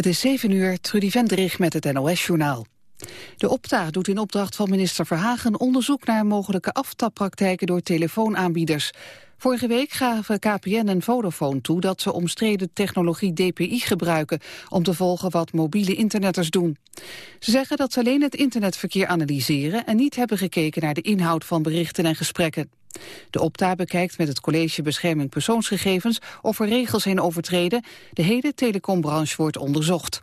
Het is 7 uur, Trudy Vendrich met het NOS-journaal. De Opta doet in opdracht van minister Verhagen onderzoek naar mogelijke aftappraktijken door telefoonaanbieders. Vorige week gaven KPN en Vodafone toe dat ze omstreden technologie DPI gebruiken om te volgen wat mobiele internetters doen. Ze zeggen dat ze alleen het internetverkeer analyseren en niet hebben gekeken naar de inhoud van berichten en gesprekken. De Opta bekijkt met het College Bescherming Persoonsgegevens of er regels zijn overtreden. De hele telecombranche wordt onderzocht.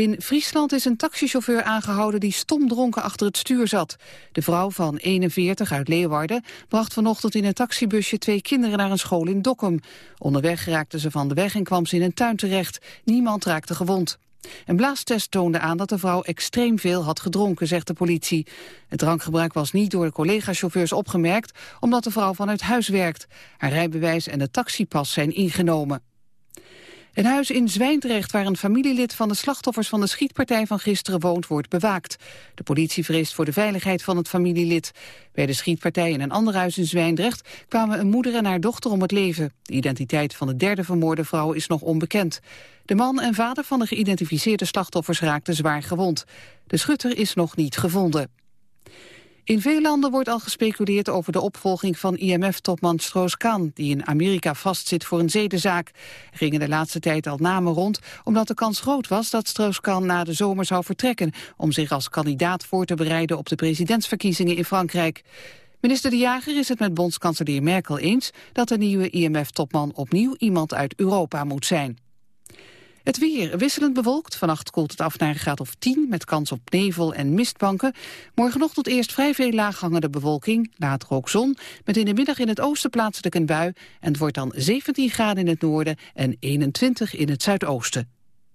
In Friesland is een taxichauffeur aangehouden die stomdronken achter het stuur zat. De vrouw van 41 uit Leeuwarden bracht vanochtend in een taxibusje twee kinderen naar een school in Dokkum. Onderweg raakte ze van de weg en kwam ze in een tuin terecht. Niemand raakte gewond. Een blaastest toonde aan dat de vrouw extreem veel had gedronken, zegt de politie. Het drankgebruik was niet door de collega-chauffeurs opgemerkt, omdat de vrouw vanuit huis werkt. Haar rijbewijs en de taxipas zijn ingenomen. Een huis in Zwijndrecht waar een familielid van de slachtoffers van de schietpartij van gisteren woont wordt bewaakt. De politie vreest voor de veiligheid van het familielid. Bij de schietpartij in een ander huis in Zwijndrecht kwamen een moeder en haar dochter om het leven. De identiteit van de derde vermoorde vrouw is nog onbekend. De man en vader van de geïdentificeerde slachtoffers raakten zwaar gewond. De schutter is nog niet gevonden. In veel landen wordt al gespeculeerd over de opvolging van IMF-topman Stroos-Kahn... die in Amerika vastzit voor een zedenzaak. Er gingen de laatste tijd al namen rond... omdat de kans groot was dat Stroos-Kahn na de zomer zou vertrekken... om zich als kandidaat voor te bereiden op de presidentsverkiezingen in Frankrijk. Minister De Jager is het met bondskanselier Merkel eens... dat de nieuwe IMF-topman opnieuw iemand uit Europa moet zijn. Het weer wisselend bewolkt. Vannacht koelt het af naar een graad of 10 met kans op nevel en mistbanken. Morgenochtend eerst vrij veel laaghangende bewolking, later ook zon. Met in de middag in het oosten plaatselijk een bui. En het wordt dan 17 graden in het noorden en 21 in het zuidoosten.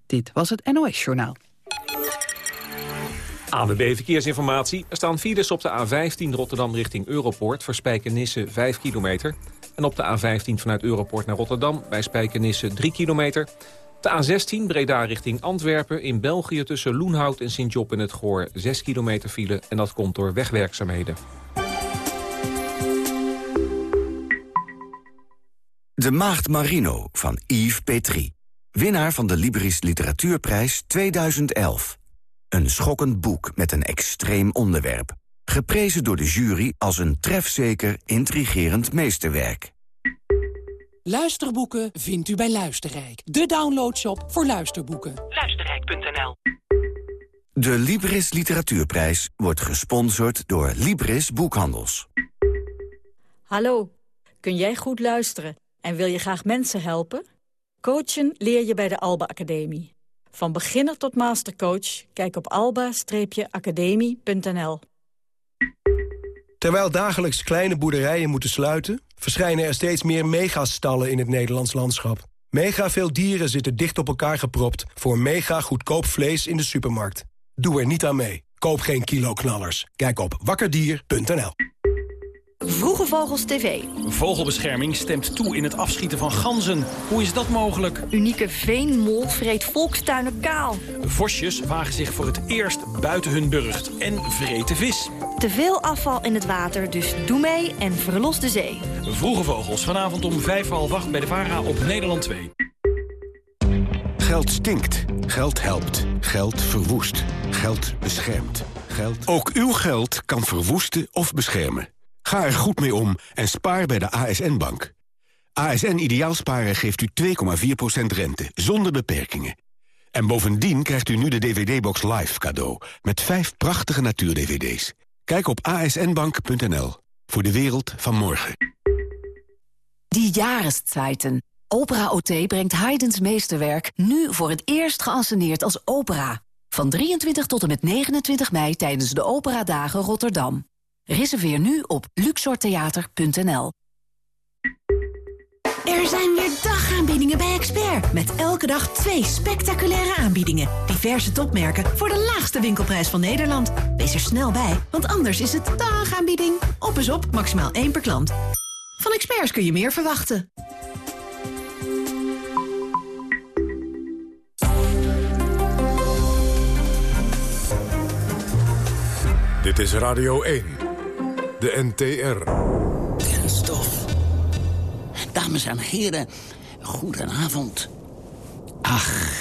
Dit was het NOS Journaal. ANWB Verkeersinformatie. Er staan files op de A15 Rotterdam richting Europoort... voor Spijkenisse 5 kilometer. En op de A15 vanuit Europoort naar Rotterdam... bij Spijkenisse 3 kilometer... De A16 Breda richting Antwerpen in België tussen Loenhout en Sint-Job in het Goor 6 kilometer file en dat komt door wegwerkzaamheden. De Maagd Marino van Yves Petrie. Winnaar van de Libris Literatuurprijs 2011. Een schokkend boek met een extreem onderwerp. Geprezen door de jury als een trefzeker, intrigerend meesterwerk. Luisterboeken vindt u bij Luisterrijk. De downloadshop voor luisterboeken. Luisterrijk.nl De Libris Literatuurprijs wordt gesponsord door Libris Boekhandels. Hallo, kun jij goed luisteren en wil je graag mensen helpen? Coachen leer je bij de Alba Academie. Van beginner tot mastercoach, kijk op alba-academie.nl. Terwijl dagelijks kleine boerderijen moeten sluiten... verschijnen er steeds meer megastallen in het Nederlands landschap. Mega veel dieren zitten dicht op elkaar gepropt... voor mega goedkoop vlees in de supermarkt. Doe er niet aan mee. Koop geen kiloknallers. Kijk op wakkerdier.nl. Vroege Vogels TV. Vogelbescherming stemt toe in het afschieten van ganzen. Hoe is dat mogelijk? Unieke veenmol vreet volkstuinen kaal. Vosjes wagen zich voor het eerst buiten hun burcht en vreten vis. Te veel afval in het water, dus doe mee en verlos de zee. Vroege Vogels, vanavond om vijf half acht bij de VARA op Nederland 2. Geld stinkt. Geld helpt. Geld verwoest. Geld beschermt. Geld... Ook uw geld kan verwoesten of beschermen. Ga er goed mee om en spaar bij de ASN-bank. ASN Ideaalsparen geeft u 2,4% rente, zonder beperkingen. En bovendien krijgt u nu de DVD-box Live cadeau... met vijf prachtige natuur-DVD's. Kijk op asnbank.nl voor de wereld van morgen. Die Jahreszeiten. Opera OT brengt Haydn's meesterwerk... nu voor het eerst geanceneerd als opera. Van 23 tot en met 29 mei tijdens de Operadagen Rotterdam. Reserveer nu op luxortheater.nl. Er zijn weer dagaanbiedingen bij Expert. Met elke dag twee spectaculaire aanbiedingen. Diverse topmerken voor de laagste winkelprijs van Nederland. Wees er snel bij, want anders is het dagaanbieding. Op is op, maximaal één per klant. Van Experts kun je meer verwachten. Dit is Radio 1. De NTR. Dames en heren, goedenavond. Ach,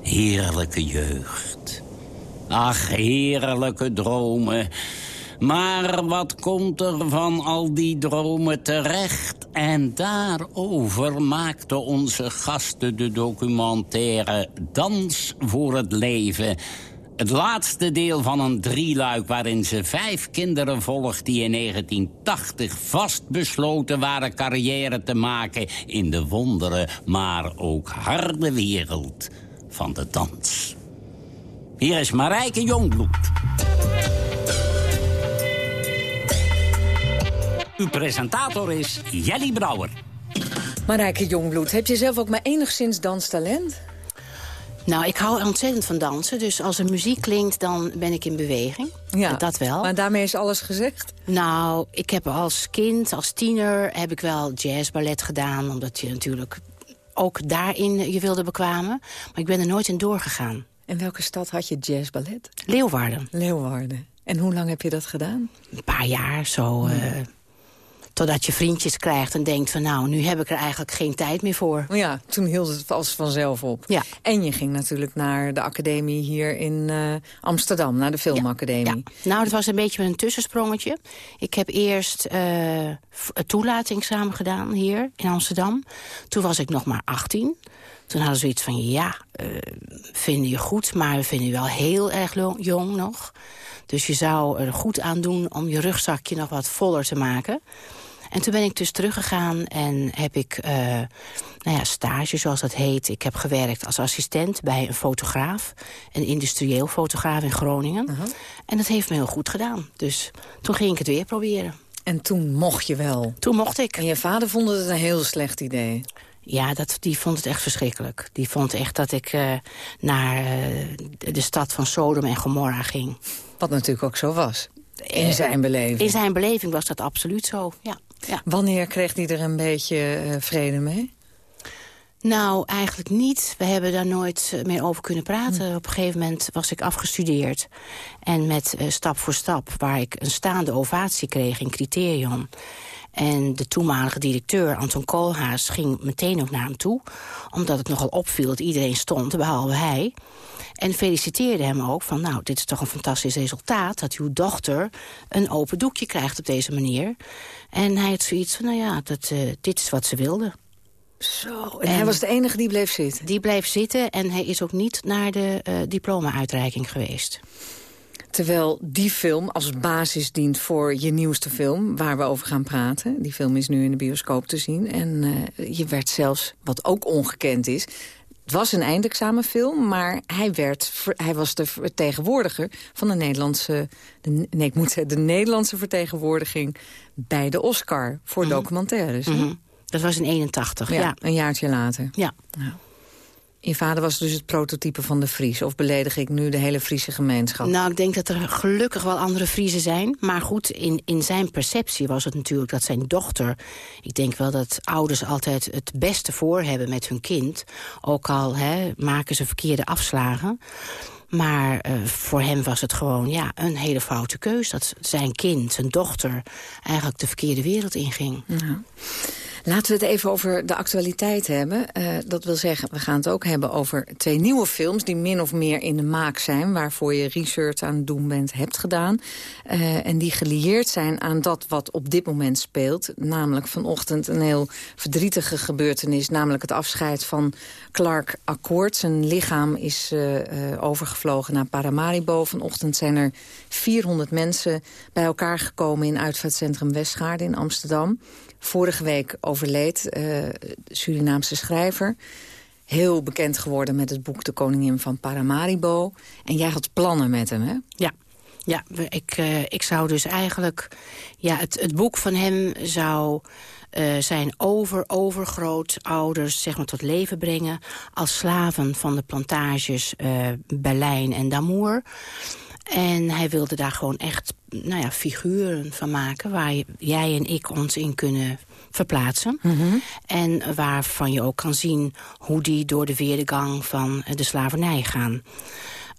heerlijke jeugd. Ach, heerlijke dromen. Maar wat komt er van al die dromen terecht? En daarover maakte onze gasten de documentaire Dans voor het Leven... Het laatste deel van een drieluik waarin ze vijf kinderen volgt... die in 1980 vastbesloten waren carrière te maken... in de wondere, maar ook harde wereld van de dans. Hier is Marijke Jongbloed. Uw presentator is Jelly Brouwer. Marijke Jongbloed, heb je zelf ook maar enigszins danstalent? Nou, ik hou ontzettend van dansen. Dus als er muziek klinkt, dan ben ik in beweging. Ja, dat wel. Maar daarmee is alles gezegd? Nou, ik heb als kind, als tiener, heb ik wel jazzballet gedaan. Omdat je natuurlijk ook daarin je wilde bekwamen. Maar ik ben er nooit in doorgegaan. In welke stad had je jazzballet? Leeuwarden. Leeuwarden. En hoe lang heb je dat gedaan? Een paar jaar, zo... Uh, Totdat je vriendjes krijgt en denkt van nou, nu heb ik er eigenlijk geen tijd meer voor. Ja, toen hield het als vanzelf op. Ja. En je ging natuurlijk naar de academie hier in uh, Amsterdam, naar de filmacademie. Ja. Nou, dat was een beetje een tussensprongetje. Ik heb eerst uh, het toelatingsexamen gedaan hier in Amsterdam. Toen was ik nog maar 18. Toen hadden ze iets van, ja, uh, vinden je goed, maar we vinden je wel heel erg jong nog. Dus je zou er goed aan doen om je rugzakje nog wat voller te maken. En toen ben ik dus teruggegaan en heb ik uh, nou ja, stage, zoals dat heet. Ik heb gewerkt als assistent bij een fotograaf. Een industrieel fotograaf in Groningen. Uh -huh. En dat heeft me heel goed gedaan. Dus toen ging ik het weer proberen. En toen mocht je wel? Toen mocht ik. En je vader vond het een heel slecht idee? Ja, dat, die vond het echt verschrikkelijk. Die vond echt dat ik uh, naar uh, de stad van Sodom en Gomorra ging. Wat natuurlijk ook zo was. In zijn beleving. In zijn beleving was dat absoluut zo, ja. Ja. Wanneer kreeg hij er een beetje uh, vrede mee? Nou, eigenlijk niet. We hebben daar nooit meer over kunnen praten. Hm. Op een gegeven moment was ik afgestudeerd. En met uh, stap voor stap, waar ik een staande ovatie kreeg in Criterion... En de toenmalige directeur, Anton Koolhaas, ging meteen ook naar hem toe. Omdat het nogal opviel dat iedereen stond, behalve hij. En feliciteerde hem ook van, nou, dit is toch een fantastisch resultaat... dat uw dochter een open doekje krijgt op deze manier. En hij had zoiets van, nou ja, dat, uh, dit is wat ze wilde. Zo, en, en, hij was de enige die bleef zitten? Die bleef zitten en hij is ook niet naar de uh, diploma-uitreiking geweest. Terwijl die film als basis dient voor je nieuwste film... waar we over gaan praten. Die film is nu in de bioscoop te zien. En uh, je werd zelfs, wat ook ongekend is... Het was een eindexamenfilm, maar hij, werd, hij was de vertegenwoordiger van de Nederlandse... De, nee, ik moet zeggen, de Nederlandse vertegenwoordiging bij de Oscar voor mm -hmm. documentaires. Mm -hmm. Dat was in 81, ja, ja. Een jaartje later. Ja. ja. Je vader was dus het prototype van de Fries. Of beledig ik nu de hele Friese gemeenschap? Nou, ik denk dat er gelukkig wel andere Friesen zijn. Maar goed, in, in zijn perceptie was het natuurlijk dat zijn dochter... Ik denk wel dat ouders altijd het beste voor hebben met hun kind. Ook al hè, maken ze verkeerde afslagen. Maar uh, voor hem was het gewoon ja, een hele foute keus. Dat zijn kind, zijn dochter, eigenlijk de verkeerde wereld inging. Ja. Laten we het even over de actualiteit hebben. Uh, dat wil zeggen, we gaan het ook hebben over twee nieuwe films... die min of meer in de maak zijn... waarvoor je research aan het doen bent, hebt gedaan. Uh, en die gelieerd zijn aan dat wat op dit moment speelt. Namelijk vanochtend een heel verdrietige gebeurtenis... namelijk het afscheid van Clark Akkoord. Zijn lichaam is uh, overgevlogen naar Paramaribo. Vanochtend zijn er 400 mensen bij elkaar gekomen... in uitvaartcentrum Westgaarde in Amsterdam vorige week overleed, uh, Surinaamse schrijver. Heel bekend geworden met het boek De Koningin van Paramaribo. En jij had plannen met hem, hè? Ja. Ja, ik, uh, ik zou dus eigenlijk... Ja, het, het boek van hem zou uh, zijn over, overgrootouders zeg maar, tot leven brengen... als slaven van de plantages Berlijn en Damour. En hij wilde daar gewoon echt nou ja, figuren van maken... waar jij en ik ons in kunnen verplaatsen. Mm -hmm. En waarvan je ook kan zien hoe die door de weerdegang van de slavernij gaan.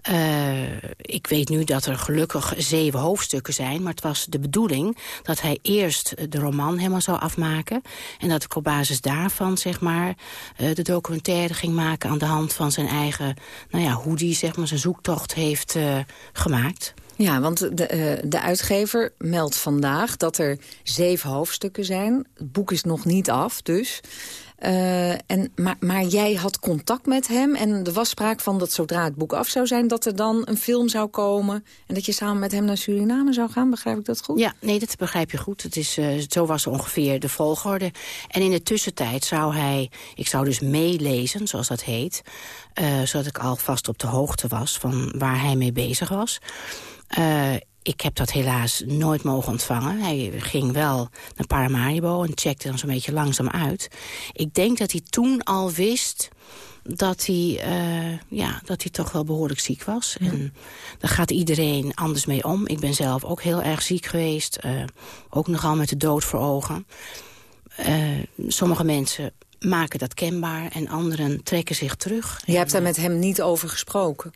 Uh, ik weet nu dat er gelukkig zeven hoofdstukken zijn... maar het was de bedoeling dat hij eerst de roman helemaal zou afmaken... en dat ik op basis daarvan zeg maar, uh, de documentaire ging maken... aan de hand van zijn eigen, nou ja, hoe die zeg maar, zijn zoektocht heeft uh, gemaakt. Ja, want de, de uitgever meldt vandaag dat er zeven hoofdstukken zijn. Het boek is nog niet af, dus... Uh, en, maar, maar jij had contact met hem en er was sprake van dat zodra het boek af zou zijn... dat er dan een film zou komen en dat je samen met hem naar Suriname zou gaan. Begrijp ik dat goed? Ja, nee, dat begrijp je goed. Het is, uh, zo was ongeveer de volgorde. En in de tussentijd zou hij, ik zou dus meelezen, zoals dat heet... Uh, zodat ik alvast op de hoogte was van waar hij mee bezig was... Ik heb dat helaas nooit mogen ontvangen. Hij ging wel naar Paramaribo en checkte dan zo'n beetje langzaam uit. Ik denk dat hij toen al wist dat hij, uh, ja, dat hij toch wel behoorlijk ziek was. Ja. En daar gaat iedereen anders mee om. Ik ben zelf ook heel erg ziek geweest. Uh, ook nogal met de dood voor ogen. Uh, sommige mensen maken dat kenbaar en anderen trekken zich terug. Je hebt daar met hem niet over gesproken?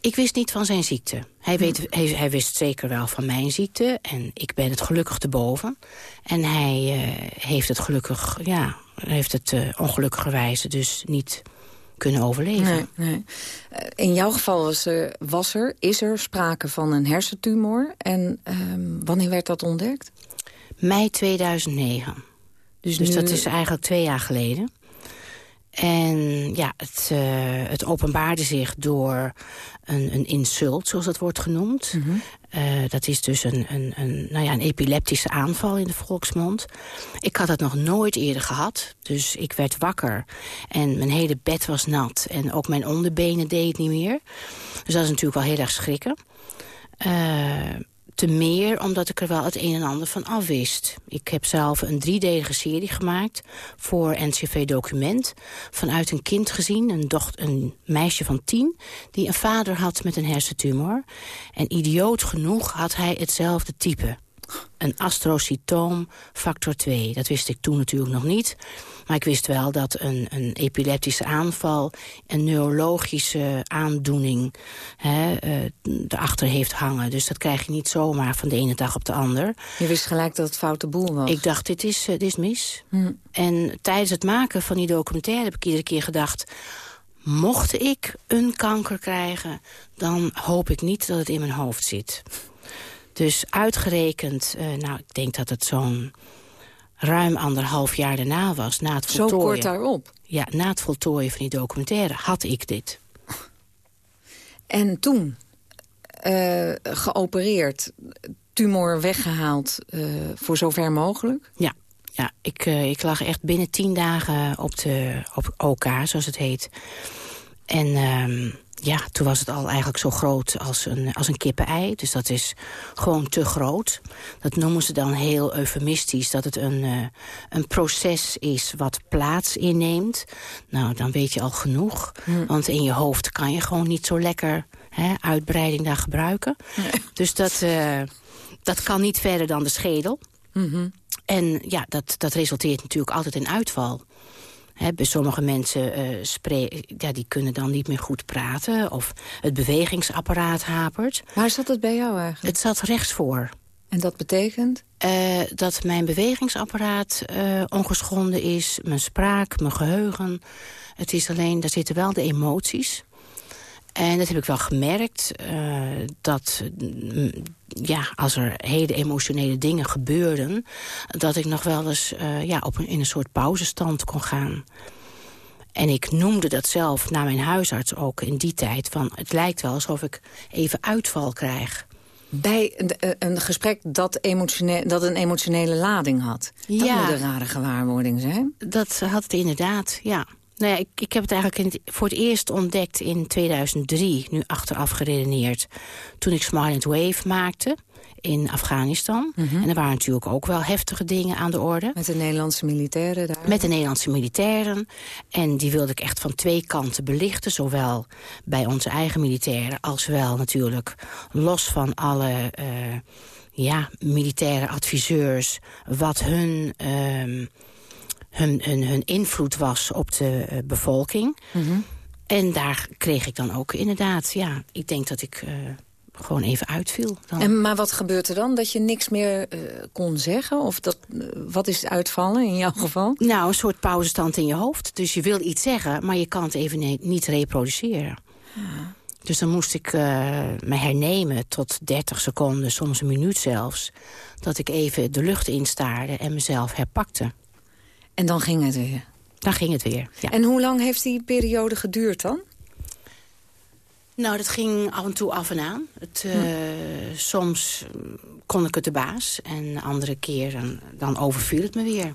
Ik wist niet van zijn ziekte. Hij, weet, hij, hij, wist zeker wel van mijn ziekte. En ik ben het gelukkig te boven. En hij uh, heeft het gelukkig, ja, heeft het uh, ongelukkigerwijze dus niet kunnen overleven. Nee, nee. In jouw geval was er, was er, is er sprake van een hersentumor. En um, wanneer werd dat ontdekt? Mei 2009. Dus, dus nu... dat is eigenlijk twee jaar geleden. En ja, het, uh, het openbaarde zich door een, een insult, zoals dat wordt genoemd. Mm -hmm. uh, dat is dus een, een, een, nou ja, een epileptische aanval in de volksmond. Ik had het nog nooit eerder gehad. Dus ik werd wakker en mijn hele bed was nat. En ook mijn onderbenen deed het niet meer. Dus dat is natuurlijk wel heel erg schrikken. Uh, te meer omdat ik er wel het een en ander van afwist. Ik heb zelf een driedelige serie gemaakt voor NCV Document. Vanuit een kind gezien, een, dochter, een meisje van tien... die een vader had met een hersentumor. En idioot genoeg had hij hetzelfde type een astrocytoom factor 2. Dat wist ik toen natuurlijk nog niet. Maar ik wist wel dat een, een epileptische aanval... een neurologische aandoening hè, uh, erachter heeft hangen. Dus dat krijg je niet zomaar van de ene dag op de ander. Je wist gelijk dat het foute boel was. Ik dacht, dit is, dit is mis. Hm. En tijdens het maken van die documentaire heb ik iedere keer gedacht... mocht ik een kanker krijgen, dan hoop ik niet dat het in mijn hoofd zit. Dus uitgerekend, uh, nou, ik denk dat het zo'n ruim anderhalf jaar daarna was. Na het voltooien, Zo kort daarop? Ja, na het voltooien van die documentaire had ik dit. En toen uh, geopereerd, tumor weggehaald, uh, voor zover mogelijk? Ja, ja ik, uh, ik lag echt binnen tien dagen op, de, op OK, zoals het heet. En... Ja, toen was het al eigenlijk zo groot als een, als een kippenei. Dus dat is gewoon te groot. Dat noemen ze dan heel eufemistisch, dat het een, uh, een proces is wat plaats inneemt. Nou, dan weet je al genoeg. Hm. Want in je hoofd kan je gewoon niet zo lekker hè, uitbreiding daar gebruiken. Nee. Dus dat, uh, dat kan niet verder dan de schedel. Mm -hmm. En ja, dat, dat resulteert natuurlijk altijd in uitval. He, bij sommige mensen uh, ja, die kunnen dan niet meer goed praten... of het bewegingsapparaat hapert. Waar zat het bij jou eigenlijk? Het zat rechts voor. En dat betekent? Uh, dat mijn bewegingsapparaat uh, ongeschonden is, mijn spraak, mijn geheugen. Het is alleen, daar zitten wel de emoties... En dat heb ik wel gemerkt, dat mm, ja, als er hele emotionele dingen gebeurden... dat ik nog wel eens uh, ja, op een, in een soort pauzestand kon gaan. En ik noemde dat zelf naar mijn huisarts ook in die tijd... van het lijkt wel alsof ik even uitval krijg. Bij een, eh, een gesprek dat, emotione dat een emotionele lading had. Dat ja, moet een rare gewaarwording zijn. Dat had het inderdaad, ja. Nou ja, ik, ik heb het eigenlijk voor het eerst ontdekt in 2003, nu achteraf geredeneerd. Toen ik Smiley Wave maakte in Afghanistan. Mm -hmm. En er waren natuurlijk ook wel heftige dingen aan de orde. Met de Nederlandse militairen daar? Met de Nederlandse militairen. En die wilde ik echt van twee kanten belichten. Zowel bij onze eigen militairen als wel natuurlijk los van alle... Uh, ja, militaire adviseurs, wat hun... Uh, hun, hun, hun invloed was op de uh, bevolking. Mm -hmm. En daar kreeg ik dan ook inderdaad, ja, ik denk dat ik uh, gewoon even uitviel. Dan. En, maar wat gebeurt er dan? Dat je niks meer uh, kon zeggen? Of dat, uh, wat is het uitvallen in jouw geval? Nou, een soort pauzestand in je hoofd. Dus je wil iets zeggen, maar je kan het even niet reproduceren. Ja. Dus dan moest ik me hernemen tot 30 seconden, soms een minuut zelfs. Dat ik even de lucht instaarde en mezelf herpakte. En dan ging het weer? Dan ging het weer, ja. En hoe lang heeft die periode geduurd dan? Nou, dat ging af en toe af en aan. Het, uh, hm. Soms kon ik het de baas en andere keren dan overviel het me weer.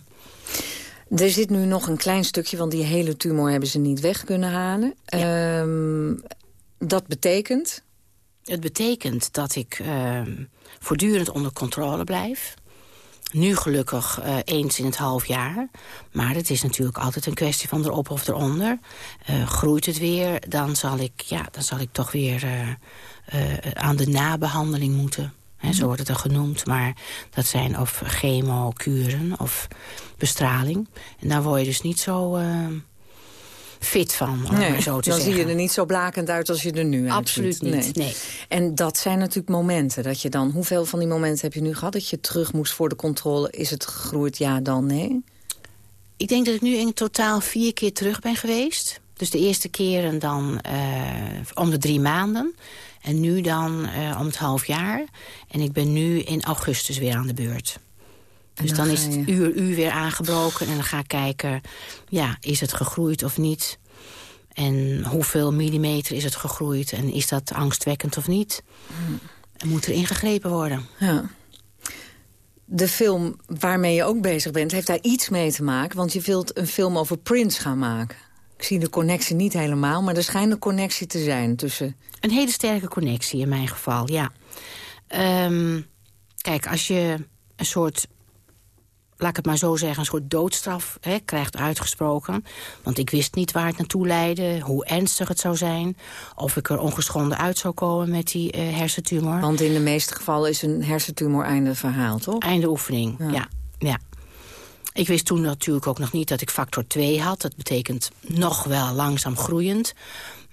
Er zit nu nog een klein stukje, want die hele tumor hebben ze niet weg kunnen halen. Ja. Um, dat betekent? Het betekent dat ik uh, voortdurend onder controle blijf. Nu gelukkig uh, eens in het half jaar. Maar het is natuurlijk altijd een kwestie van erop of eronder. Uh, groeit het weer, dan zal ik, ja, dan zal ik toch weer uh, aan de nabehandeling moeten. He, zo wordt het er genoemd. Maar dat zijn of chemo, kuren of bestraling. En daar word je dus niet zo fit van, om nee, maar zo te dan zeggen. zie je er niet zo blakend uit als je er nu Absoluut uitziet. niet, nee. En dat zijn natuurlijk momenten. Dat je dan, hoeveel van die momenten heb je nu gehad... dat je terug moest voor de controle? Is het gegroeid? Ja, dan nee? Ik denk dat ik nu in totaal vier keer terug ben geweest. Dus de eerste keren dan uh, om de drie maanden. En nu dan uh, om het half jaar. En ik ben nu in augustus weer aan de beurt. Dus dan, dan is het uur uur weer aangebroken. En dan ga ik kijken, ja, is het gegroeid of niet? En hoeveel millimeter is het gegroeid? En is dat angstwekkend of niet? En moet er ingegrepen worden. Ja. De film waarmee je ook bezig bent, heeft daar iets mee te maken. Want je wilt een film over Prince gaan maken. Ik zie de connectie niet helemaal, maar er schijnt een connectie te zijn tussen... Een hele sterke connectie in mijn geval, ja. Um, kijk, als je een soort laat ik het maar zo zeggen, een soort doodstraf hè, krijgt uitgesproken. Want ik wist niet waar het naartoe leidde, hoe ernstig het zou zijn... of ik er ongeschonden uit zou komen met die uh, hersentumor. Want in de meeste gevallen is een hersentumor einde verhaal, toch? Einde oefening, ja. ja, ja. Ik wist toen natuurlijk ook nog niet dat ik factor 2 had. Dat betekent nog wel langzaam groeiend.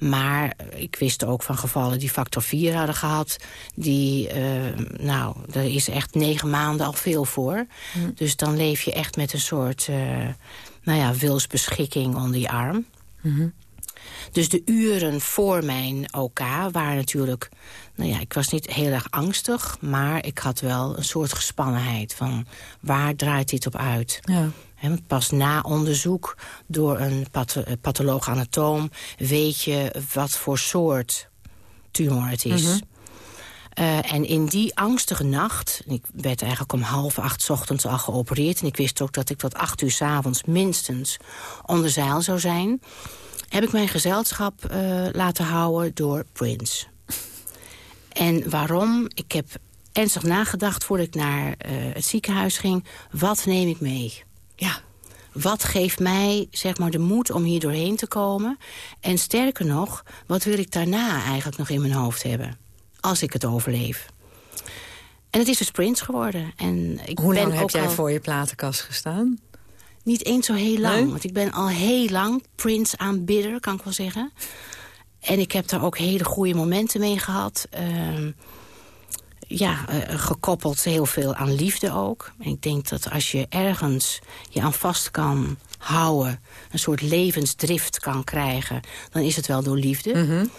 Maar ik wist ook van gevallen die factor 4 hadden gehad. Die, uh, nou, daar is echt negen maanden al veel voor. Mm. Dus dan leef je echt met een soort, uh, nou ja, wilsbeschikking onder je arm. Mm -hmm. Dus de uren voor mijn OK waren natuurlijk... Nou ja, ik was niet heel erg angstig, maar ik had wel een soort gespannenheid. Van waar draait dit op uit? Ja. He, pas na onderzoek door een path patholoog-anatoom... weet je wat voor soort tumor het is. Mhm. Mm -hmm. uh, en in die angstige nacht... ik werd eigenlijk om half acht 's ochtends al geopereerd... en ik wist ook dat ik tot acht uur 's avonds minstens onder zeil zou zijn... heb ik mijn gezelschap uh, laten houden door Prince. En waarom? Ik heb ernstig nagedacht voordat ik naar uh, het ziekenhuis ging. Wat neem ik mee? Ja, wat geeft mij zeg maar, de moed om hier doorheen te komen? En sterker nog, wat wil ik daarna eigenlijk nog in mijn hoofd hebben? Als ik het overleef. En het is dus Prince geworden. En ik Hoe ben lang heb jij al... voor je platenkast gestaan? Niet eens zo heel lang, Nee? want ik ben al heel lang Prince aanbidder, kan ik wel zeggen. En ik heb daar ook hele goede momenten mee gehad. Uh, ja, uh, gekoppeld heel veel aan liefde ook. En ik denk dat als je ergens je aan vast kan houden... een soort levensdrift kan krijgen, dan is het wel door liefde. Mm -hmm.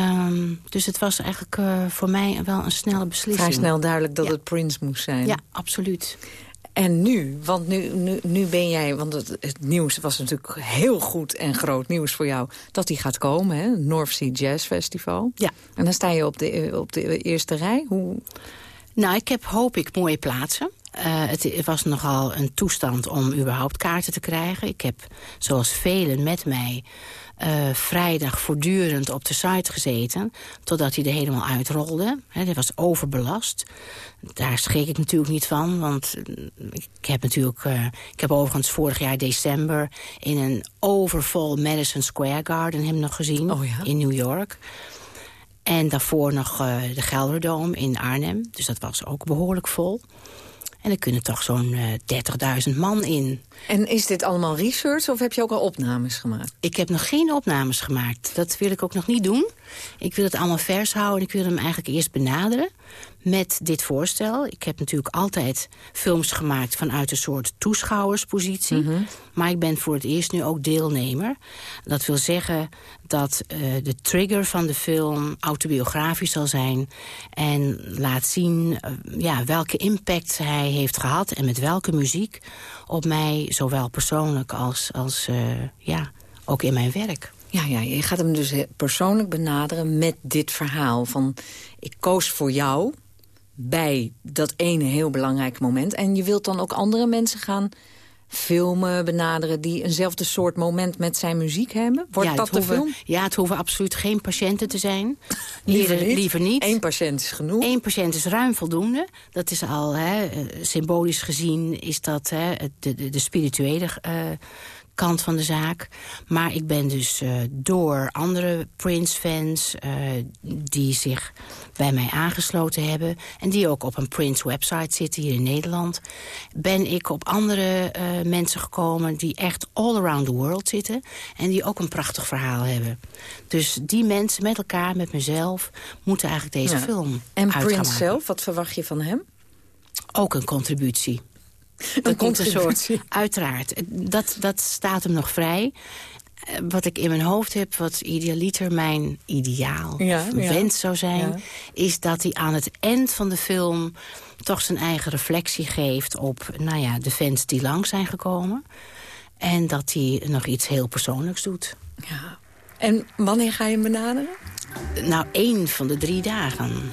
um, dus het was eigenlijk uh, voor mij wel een snelle beslissing. Vrij snel duidelijk dat ja. het Prince moest zijn. Ja, absoluut. En nu? Want nu, nu, nu ben jij... Want het, het, nieuws was natuurlijk heel goed en groot nieuws voor jou... dat die gaat komen, hè? North Sea Jazz Festival. Ja. En dan sta je op de, op de eerste rij. Hoe... Nou, ik heb, hoop ik, mooie plaatsen. Uh, het, het, was nogal een toestand om überhaupt kaarten te krijgen. Ik heb, zoals velen met mij... Uh, vrijdag voortdurend op de site gezeten... totdat hij er helemaal uitrolde. Hij was overbelast. Daar schrik ik natuurlijk niet van, want ik heb natuurlijk... Uh, ik heb overigens vorig jaar december... in een overvol Madison Square Garden hem nog gezien oh ja? in New York. En daarvoor nog uh, de Gelderdome in Arnhem. Dus dat was ook behoorlijk vol. En er kunnen toch zo'n uh, 30.000 man in. En is dit allemaal research of heb je ook al opnames gemaakt? Ik heb nog geen opnames gemaakt. Dat wil ik ook nog niet doen. Ik wil het allemaal vers houden en ik wil hem eigenlijk eerst benaderen met dit voorstel. Ik heb natuurlijk altijd films gemaakt vanuit een soort toeschouwerspositie. Mhm. Maar ik ben voor het eerst nu ook deelnemer. Dat wil zeggen dat uh, de trigger van de film autobiografisch zal zijn... en laat zien uh, ja, welke impact hij heeft gehad... en met welke muziek op mij, zowel persoonlijk als, als uh, ja, ook in mijn werk. Ja, ja, je gaat hem dus persoonlijk benaderen met dit verhaal van... ik koos voor jou bij dat ene heel belangrijke moment. En je wilt dan ook andere mensen gaan filmen, benaderen... die eenzelfde soort moment met zijn muziek hebben? Wordt ja, dat de film? Ja, het hoeven absoluut geen patiënten te zijn. liever, niet. liever niet. Eén patiënt is genoeg. Eén patiënt is ruim voldoende. Dat is al, hè, eh, symbolisch gezien, is dat hè, de, de, de spirituele... Uh, kant van de zaak. Maar ik ben dus uh, door andere Prince-fans... Uh, die zich bij mij aangesloten hebben... en die ook op een Prince-website zitten hier in Nederland... ben ik op andere uh, mensen gekomen die echt all around the world zitten... en die ook een prachtig verhaal hebben. Dus die mensen met elkaar, met mezelf... moeten eigenlijk deze ja. film En Prince zelf, wat verwacht je van hem? Ook een contributie. Dat komt een soort, uiteraard. Dat, dat staat hem nog vrij. Eh, wat ik in mijn hoofd heb, wat idealiter mijn ideaal ja, wens zou zijn... Ja. is dat hij aan het eind van de film toch zijn eigen reflectie geeft... op nou ja, de fans die lang zijn gekomen. En dat hij nog iets heel persoonlijks doet. Ja. En wanneer ga je hem benaderen? Nou, één van de drie dagen.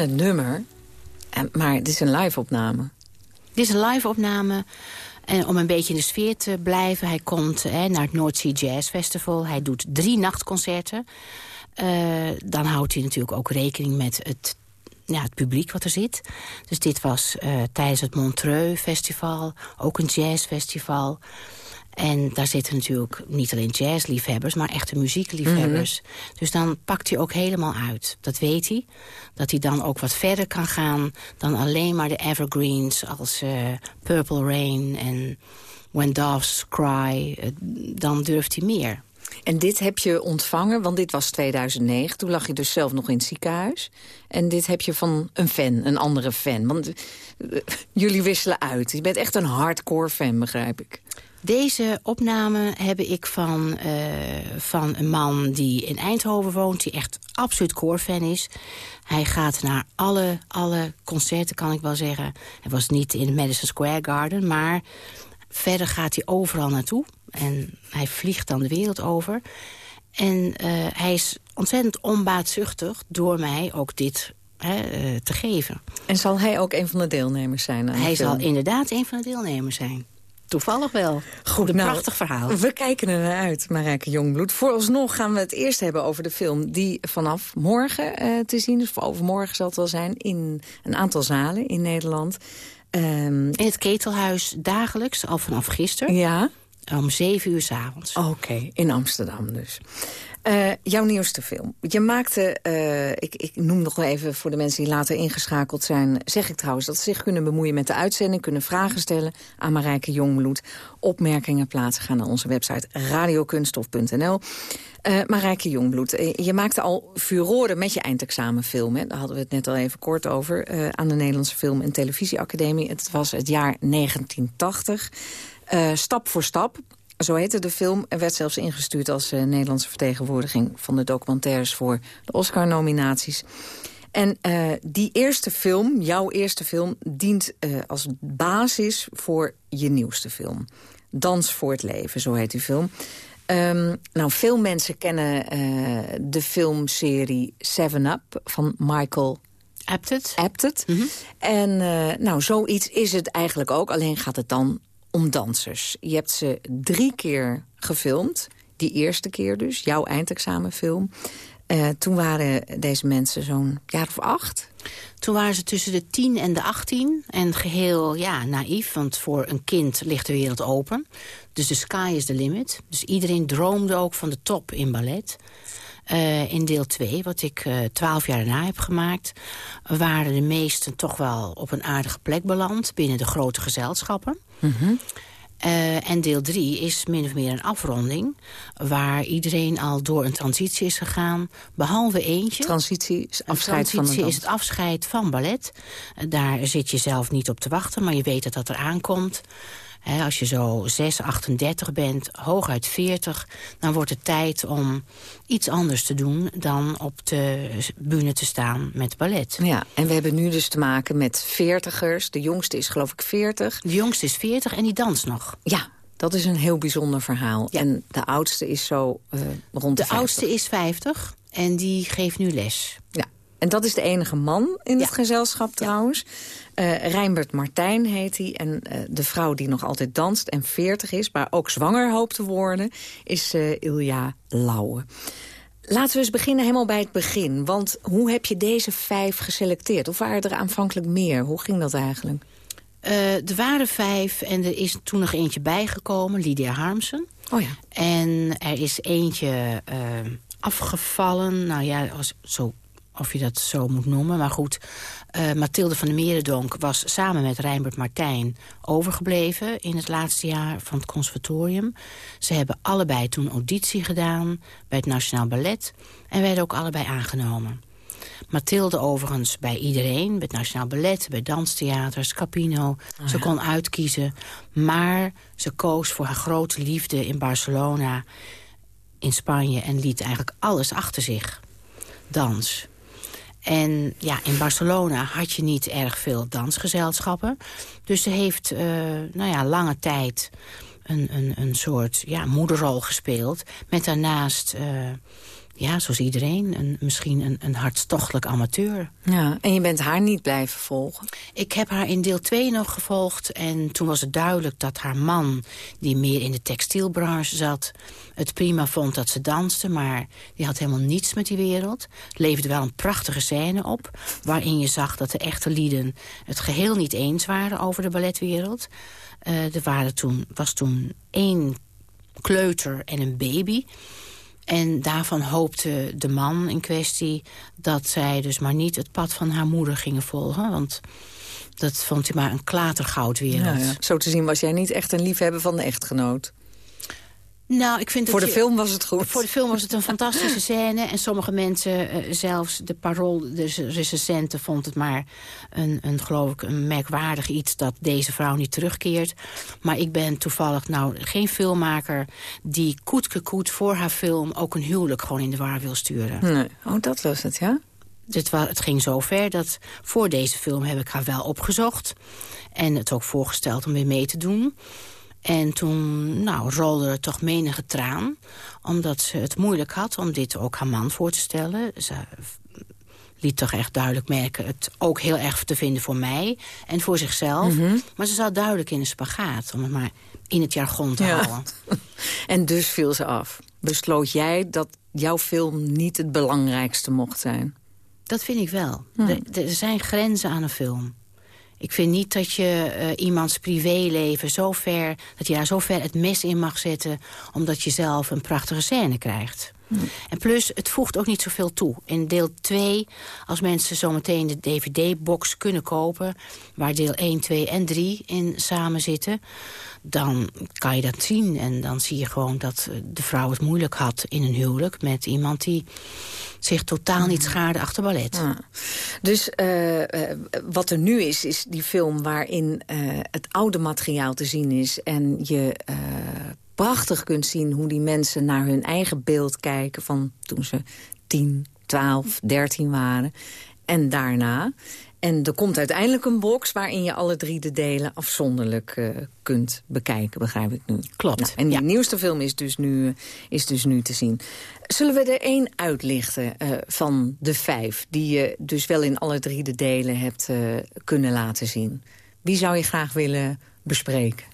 Het nummer, maar het is een live-opname. Dit is een live-opname. En om een beetje in de sfeer te blijven... hij komt hè, naar het Sea Jazz Festival. Hij doet drie nachtconcerten. Uh, dan houdt hij natuurlijk ook rekening met het, ja, het publiek wat er zit. Dus dit was tijdens het Montreux Festival. Ook een jazzfestival. En daar zitten natuurlijk niet alleen jazzliefhebbers, maar echte muziekliefhebbers. Mm -hmm. Dus dan pakt hij ook helemaal uit. Dat weet hij. Dat hij dan ook wat verder kan gaan dan alleen maar de evergreens als uh, Purple Rain en When Doves Cry. Uh, dan durft hij meer. En dit heb je ontvangen, want dit was 2009. Toen lag je dus zelf nog in het ziekenhuis. En dit heb je van een fan, een andere fan. Want uh, jullie wisselen uit. Je bent echt een hardcore fan, begrijp ik. Deze opname heb ik van, uh, van een man die in Eindhoven woont... die echt absoluut core-fan is. Hij gaat naar alle, alle concerten, kan ik wel zeggen. Hij was niet in het Madison Square Garden, maar verder gaat hij overal naartoe. En hij vliegt dan de wereld over. En uh, hij is ontzettend onbaatzuchtig door mij ook dit He, uh, te geven. En zal hij ook een van de deelnemers zijn? hij zal inderdaad een van de deelnemers zijn. Toevallig wel. Goed, een nou, prachtig verhaal. We kijken er naar uit, Marijke Jongbloed. Vooralsnog gaan we het eerst hebben over de film... die vanaf morgen uh, te zien is, of overmorgen zal het wel zijn... in een aantal zalen in Nederland. Um, in het Ketelhuis dagelijks, al vanaf gisteren. Ja. Om zeven uur s'avonds. Oké, okay, in Amsterdam dus. Uh, jouw nieuwste film. Je maakte, uh, ik, ik noem nog even voor de mensen die later ingeschakeld zijn... zeg ik trouwens dat ze zich kunnen bemoeien met de uitzending... kunnen vragen stellen aan Marijke Jongbloed. Opmerkingen plaatsen gaan naar onze website radiokunstof.nl. Uh, Marijke Jongbloed, je maakte al furoren met je eindexamenfilm. Hè? Daar hadden we het net al even kort over... aan de Nederlandse Film- en Televisieacademie. Het was het jaar 1980. Stap voor stap zo heette de film en werd zelfs ingestuurd als uh, Nederlandse vertegenwoordiging van de documentaires voor de Oscar-nominaties. En uh, die eerste film, jouw eerste film, dient als basis voor je nieuwste film. Dans voor het leven, zo heet die film. Um, nou, veel mensen kennen de filmserie Seven Up van Michael Apted. Apted. Mm -hmm. En nou, zoiets is het eigenlijk ook. Alleen gaat het dan om dansers. Je hebt ze drie keer gefilmd. Die eerste keer dus, jouw eindexamenfilm. Uh, toen waren deze mensen zo'n jaar of acht. Toen waren ze tussen de tien en de achttien. En geheel ja, naïef, want voor een kind ligt de wereld open. Dus de sky is the limit. Dus iedereen droomde ook van de top in ballet. Uh, in deel 2, wat ik uh, twaalf jaar daarna heb gemaakt... waren de meesten toch wel op een aardige plek beland... binnen de grote gezelschappen. Mm -hmm. uh, en deel 3 is min of meer een afronding... waar iedereen al door een transitie is gegaan, behalve eentje. Transitie is afscheid transitie van is het afscheid van ballet. daar zit je zelf niet op te wachten, maar je weet dat dat eraan als je zo 6, 38 bent, hooguit 40... dan wordt het tijd om iets anders te doen dan op de bühne te staan met ballet. Ja, en we hebben nu dus te maken met veertigers. De jongste is geloof ik 40. De jongste is 40 en die danst nog. Ja, dat is een heel bijzonder verhaal. Ja. En de oudste is zo uh, rond de De oudste is 50 en die geeft nu les. En dat is de enige man in ja. het gezelschap trouwens. Uh, Rijnbert Martijn heet hij. En uh, de vrouw die nog altijd danst en 40 is... maar ook zwanger hoopt te worden, is uh, Ilja Lauwe. Laten we eens beginnen helemaal bij het begin. Want hoe heb je deze vijf geselecteerd? Of waren er aanvankelijk meer? Hoe ging dat eigenlijk? er waren vijf en er is toen nog eentje bijgekomen. Lydia Harmsen. Oh ja. En er is eentje afgevallen. Nou ja, zo of je dat zo moet noemen. Maar goed, uh, Mathilde van der Merendonk was samen met Rijnbert Martijn overgebleven... in het laatste jaar van het conservatorium. Ze hebben allebei toen auditie gedaan bij het Nationaal Ballet... en werden ook allebei aangenomen. Mathilde overigens bij iedereen, bij het Nationaal Ballet... bij danstheaters, Capino. Oh, ze kon uitkiezen, maar ze koos voor haar grote liefde in Barcelona... in Spanje en liet eigenlijk alles achter zich. Dans, en ja, in Barcelona had je niet erg veel dansgezelschappen. Dus ze heeft, uh, nou ja, lange tijd een, een, een soort ja, moederrol gespeeld. Met daarnaast... Uh, ja, zoals iedereen, een, misschien een, een hartstochtelijk amateur. Ja, en je bent haar niet blijven volgen? Ik heb haar in deel 2 nog gevolgd. En toen was het duidelijk dat haar man, die meer in de textielbranche zat... het prima vond dat ze danste, maar die had helemaal niets met die wereld. Het leverde wel een prachtige scène op... waarin je zag dat de echte lieden het geheel niet eens waren over de balletwereld. Uh, er waren toen, was toen één kleuter en een baby... En daarvan hoopte de man in kwestie dat zij dus maar niet het pad van haar moeder gingen volgen. Want dat vond hij maar een klatergoudwereld. Ja, ja. Zo te zien was jij niet echt een liefhebber van de echtgenoot. Nou, ik vind voor de je, film was het goed. Voor de film was het een fantastische scène. En sommige mensen, uh, zelfs de parool, de recensenten... vond het maar een, een, geloof ik, een merkwaardig iets... dat deze vrouw niet terugkeert. Maar ik ben toevallig nou geen filmmaker... die koetke koet voor haar film ook een huwelijk gewoon in de war wil sturen. Nee. Oh, dat was het, ja? Het, was, het ging zo ver dat voor deze film heb ik haar wel opgezocht. En het ook voorgesteld om weer mee te doen... En toen nou, rolde er toch menige traan. Omdat ze het moeilijk had om dit ook haar man voor te stellen. Ze liet toch echt duidelijk merken het ook heel erg te vinden voor mij. En voor zichzelf. Mhm. Maar ze zat duidelijk in een spagaat. Om het maar in het jargon te Ja. houden. En dus viel ze af. Besloot jij dat jouw film niet het belangrijkste mocht zijn? Dat vind ik wel. Hm. Er, er zijn grenzen aan een film. Ik vind niet dat je eh, iemands privéleven zo ver... dat je daar zo ver het mes in mag zetten... omdat je zelf een prachtige scène krijgt. En plus, het voegt ook niet zoveel toe. In deel 2, als mensen zometeen de DVD-box kunnen kopen... waar deel 1, 2 en 3 in samen zitten dan kan je dat zien. En dan zie je gewoon dat eh, de vrouw het moeilijk had in een huwelijk... met iemand die zich totaal niet schaarde achter ballet. Dus uh, wat er nu is, is die film waarin uh, het oude materiaal te zien is... en je prachtig kunt zien hoe die mensen naar hun eigen beeld kijken... van toen ze 10, 12, 13 waren. En daarna. En er komt uiteindelijk een box waarin je alle drie de delen afzonderlijk uh, kunt bekijken, begrijp ik nu. Klopt. Nou, en die nieuwste film is dus, nu, is dus nu te zien. Zullen we er één uitlichten uh, van de vijf... die je dus wel in alle drie de delen hebt uh, kunnen laten zien? Wie zou je graag willen bespreken?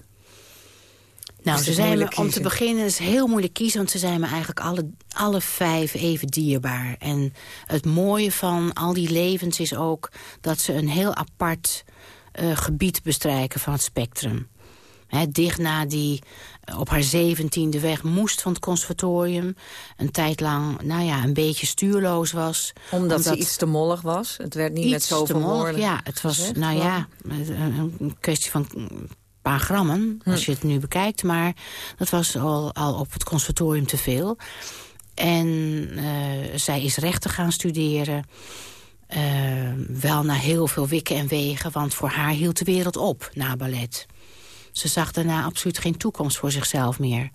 Nou, ze zijn me, om te beginnen is heel moeilijk kiezen... want ze zijn me eigenlijk alle, alle vijf even dierbaar. En het mooie van al die levens is ook... dat ze een heel apart uh, gebied bestrijken van het spectrum. He, Digna die op haar zeventiende weg moest van het conservatorium. Een tijd lang, nou ja, een beetje stuurloos was. Omdat, omdat ze iets te mollig was? Het werd niet met zoveel woorden Ja, het was, nou ja, een kwestie van paar grammen, als hm. je het nu bekijkt. Maar dat was al, al op het conservatorium te veel. En uh, zij is rechten gaan studeren. Uh, wel naar heel veel wikken en wegen, want voor haar hield de wereld op na ballet. Ze zag daarna absoluut geen toekomst voor zichzelf meer.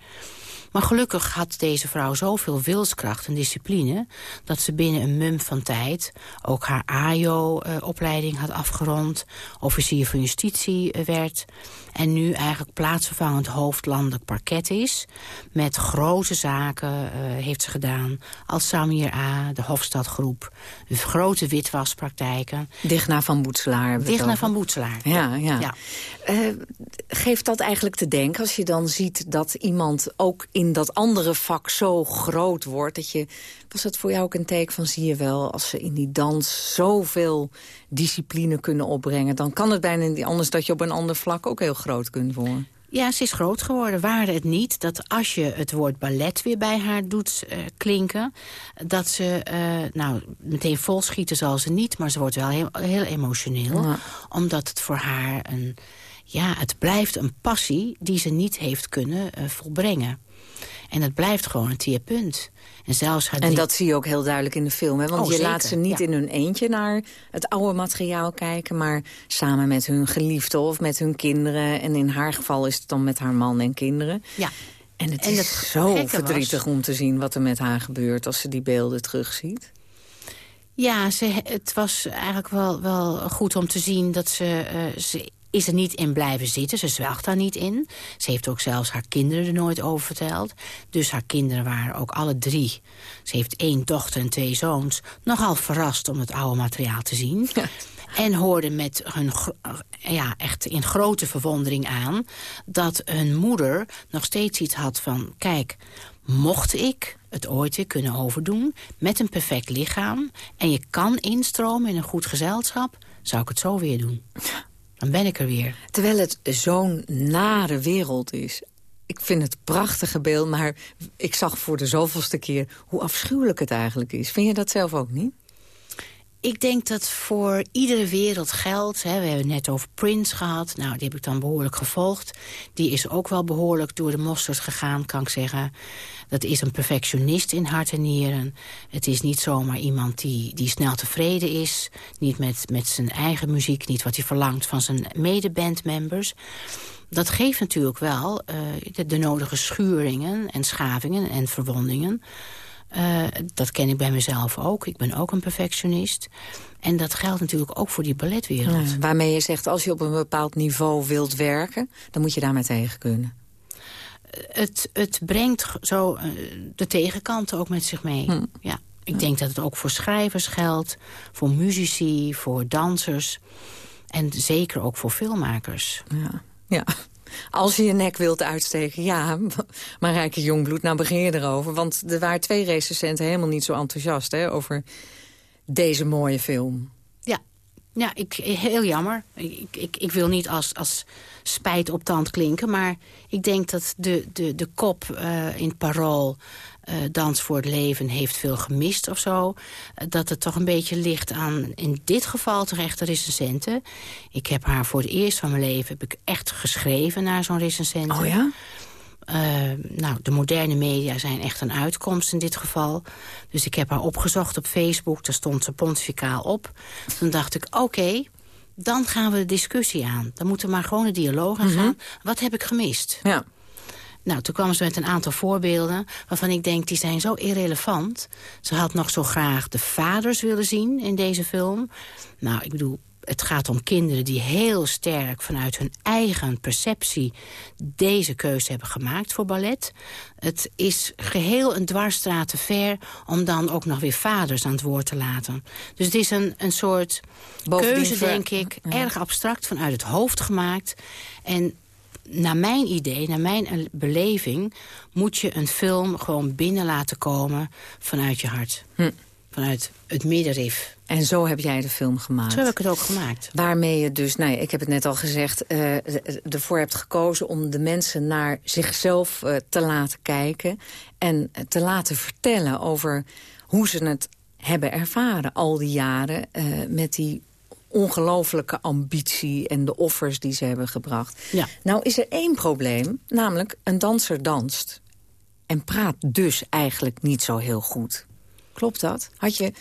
Maar gelukkig had deze vrouw zoveel wilskracht en discipline... dat ze binnen een mum van tijd ook haar AJO-opleiding had afgerond... officier van justitie eh, werd... en nu eigenlijk plaatsvervangend hoofdlandelijk parket is. Met grote zaken uh, heeft ze gedaan als Samir A, de Hofstadgroep... grote witwaspraktijken. Digna van Boetselaar. Digna van Boetselaar. Ja, ja. ja. Uh, geeft dat eigenlijk te denken als je dan ziet dat iemand ook in dat andere vak zo groot wordt... Dat je, was dat voor jou ook een teken van, zie je wel... als ze in die dans zoveel discipline kunnen opbrengen... dan kan het bijna niet anders dat je op een ander vlak ook heel groot kunt worden. Ja, ze is groot geworden. Waarde het niet dat als je het woord ballet weer bij haar doet uh, klinken... dat ze, uh, nou, meteen volschieten zal ze niet... maar ze wordt wel heel, heel emotioneel. Ja. Omdat het voor haar een... Ja, het blijft een passie die ze niet heeft kunnen uh, volbrengen. En het blijft gewoon een tierpunt. En, zelfs en dat zie je ook heel duidelijk in de film. Hè? Want oh, je laat ze niet in hun eentje naar het oude materiaal kijken... maar samen met hun geliefde of met hun kinderen. En in haar geval is het dan met haar man en kinderen. Ja. En het is zo verdrietig om te zien wat er met haar gebeurt... als ze die beelden terugziet. Ja, ze, het was eigenlijk wel, wel goed om te zien dat ze, uh, ze is er niet in blijven zitten. Ze zwelgt daar niet in. Ze heeft ook zelfs haar kinderen er nooit over verteld. Dus haar kinderen waren ook alle drie. Ze heeft één dochter en twee zoons. Nogal verrast om het oude materiaal te zien. En hoorden met hun, ja, echt in grote verwondering aan... dat hun moeder nog steeds iets had van... kijk, mocht ik het ooit weer kunnen overdoen met een perfect lichaam... en je kan instromen in een goed gezelschap, zou ik het zo weer doen dan ben ik er weer. Terwijl het zo'n nare wereld is. Ik vind het prachtige beeld, maar ik zag voor de zoveelste keer... hoe afschuwelijk het eigenlijk is. Vind je dat zelf ook niet? Ik denk dat voor iedere wereld geldt. Hè, we hebben het net over Prince gehad. Nou, die heb ik dan behoorlijk gevolgd. Die is ook wel behoorlijk door de mosterd gegaan, kan ik zeggen. Dat is een perfectionist in hart en nieren. Het is niet zomaar iemand die, die snel tevreden is. Niet met, met zijn eigen muziek, niet wat hij verlangt van zijn medebandmembers. Dat geeft natuurlijk wel uh, de, de nodige schuringen en schavingen en verwondingen... Uh, dat ken ik bij mezelf ook. Ik ben ook een perfectionist. En dat geldt natuurlijk ook voor die balletwereld. Ja, waarmee je zegt, als je op een bepaald niveau wilt werken... dan moet je daarmee tegen kunnen. Het, het brengt zo uh, de tegenkanten ook met zich mee. Hm. Ja, ik denk dat het ook voor schrijvers geldt. Voor muzici, voor dansers. En zeker ook voor filmmakers. Ja, ja. Als je je nek wilt uitsteken, ja, maar Rijke Jongbloed, nou begin je erover. Want er waren twee recensenten helemaal niet zo enthousiast hè, over deze mooie film. Ja, Ja, ik, heel jammer. Ik, ik, ik wil niet als, als spijt op tand klinken. Maar ik denk dat de, de, de kop uh, in het parool... Uh, Dans voor het leven heeft veel gemist of zo. Uh, dat het toch een beetje ligt aan, in dit geval terecht de recensenten. Ik heb haar voor het eerst van mijn leven heb ik echt geschreven naar zo'n recensenten. Oh ja? Uh, nou, de moderne media zijn echt een uitkomst in dit geval. Dus ik heb haar opgezocht op Facebook. Daar stond ze pontificaal op. Toen dacht ik, oké, dan gaan we de discussie aan. Dan moeten we maar gewoon een dialoog aan gaan. Wat heb ik gemist? Ja. Nou, toen kwam ze met een aantal voorbeelden... waarvan ik denk, die zijn zo irrelevant. Ze had nog zo graag de vaders willen zien in deze film. Nou, ik bedoel, het gaat om kinderen die heel sterk vanuit hun eigen perceptie deze keuze hebben gemaakt voor ballet. Het is geheel een dwarsstraat te ver om dan ook nog weer vaders aan het woord te laten. Dus het is een, een soort keuze, denk ik, erg abstract vanuit het hoofd gemaakt. En naar mijn idee, naar mijn beleving... moet je een film gewoon binnen laten komen vanuit je hart. Hm. Vanuit het middenrif. En zo heb jij de film gemaakt. Zo heb ik het ook gemaakt. Waarmee je dus, nou ja, ik heb het net al gezegd... Uh, ervoor hebt gekozen om de mensen naar zichzelf uh, te laten kijken... en te laten vertellen over hoe ze het hebben ervaren al die jaren... Uh, met die ongelofelijke ambitie en de offers die ze hebben gebracht. Ja. Nou is er één probleem, namelijk een danser danst. En praat dus eigenlijk niet zo heel goed. Klopt dat? Had je...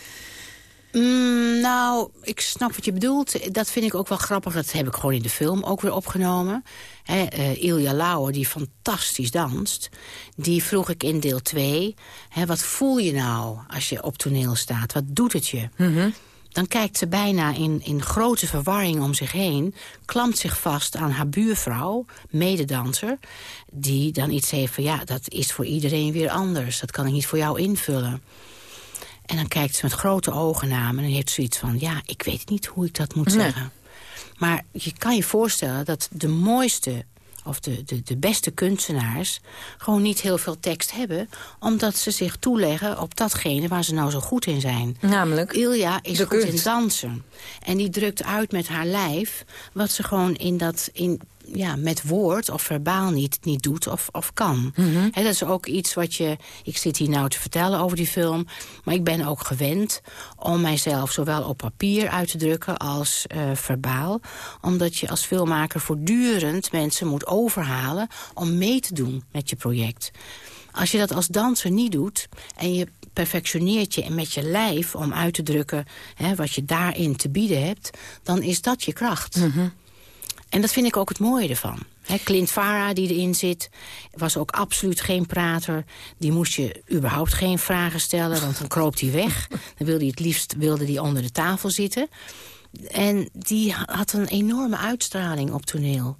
Mm, nou, ik snap wat je bedoelt. Dat vind ik ook wel grappig. Dat heb ik gewoon in de film ook weer opgenomen. He, uh, Ilja Lauwer, die fantastisch danst... die vroeg ik in deel 2... wat voel je nou als je op toneel staat? Wat doet het je? Mm -hmm. Dan kijkt ze bijna in, in grote verwarring om zich heen... klampt zich vast aan haar buurvrouw, mededanser... die dan iets heeft van... ja, dat is voor iedereen weer anders. Dat kan ik niet voor jou invullen. En dan kijkt ze met grote ogen naar me en heeft zoiets van... ja, ik weet niet hoe ik dat moet Nee. zeggen. Maar je kan je voorstellen dat de mooiste of de, de, de beste kunstenaars gewoon niet heel veel tekst hebben... omdat ze zich toeleggen op datgene waar ze nou zo goed in zijn. Namelijk? Ilja is goed in dansen. En die drukt uit met haar lijf wat ze gewoon in dat... In, ja, met woord of verbaal niet, niet doet of, of kan. Mhm. Dat is ook iets wat je... Ik zit hier nou te vertellen over die film... maar ik ben ook gewend om mijzelf zowel op papier uit te drukken... als eh, verbaal. Omdat je als filmmaker voortdurend mensen moet overhalen... om mee te doen met je project. Als je dat als danser niet doet en je perfectioneert je met je lijf... om uit te drukken hè, wat je daarin te bieden hebt... dan is dat je kracht. En dat vind ik ook het mooie ervan. He, Clint Farah die erin zit, was ook absoluut geen prater. Die moest je überhaupt geen vragen stellen, want dan kroop hij weg. Dan wilde hij het liefst wilde hij onder de tafel zitten. En die had een enorme uitstraling op toneel.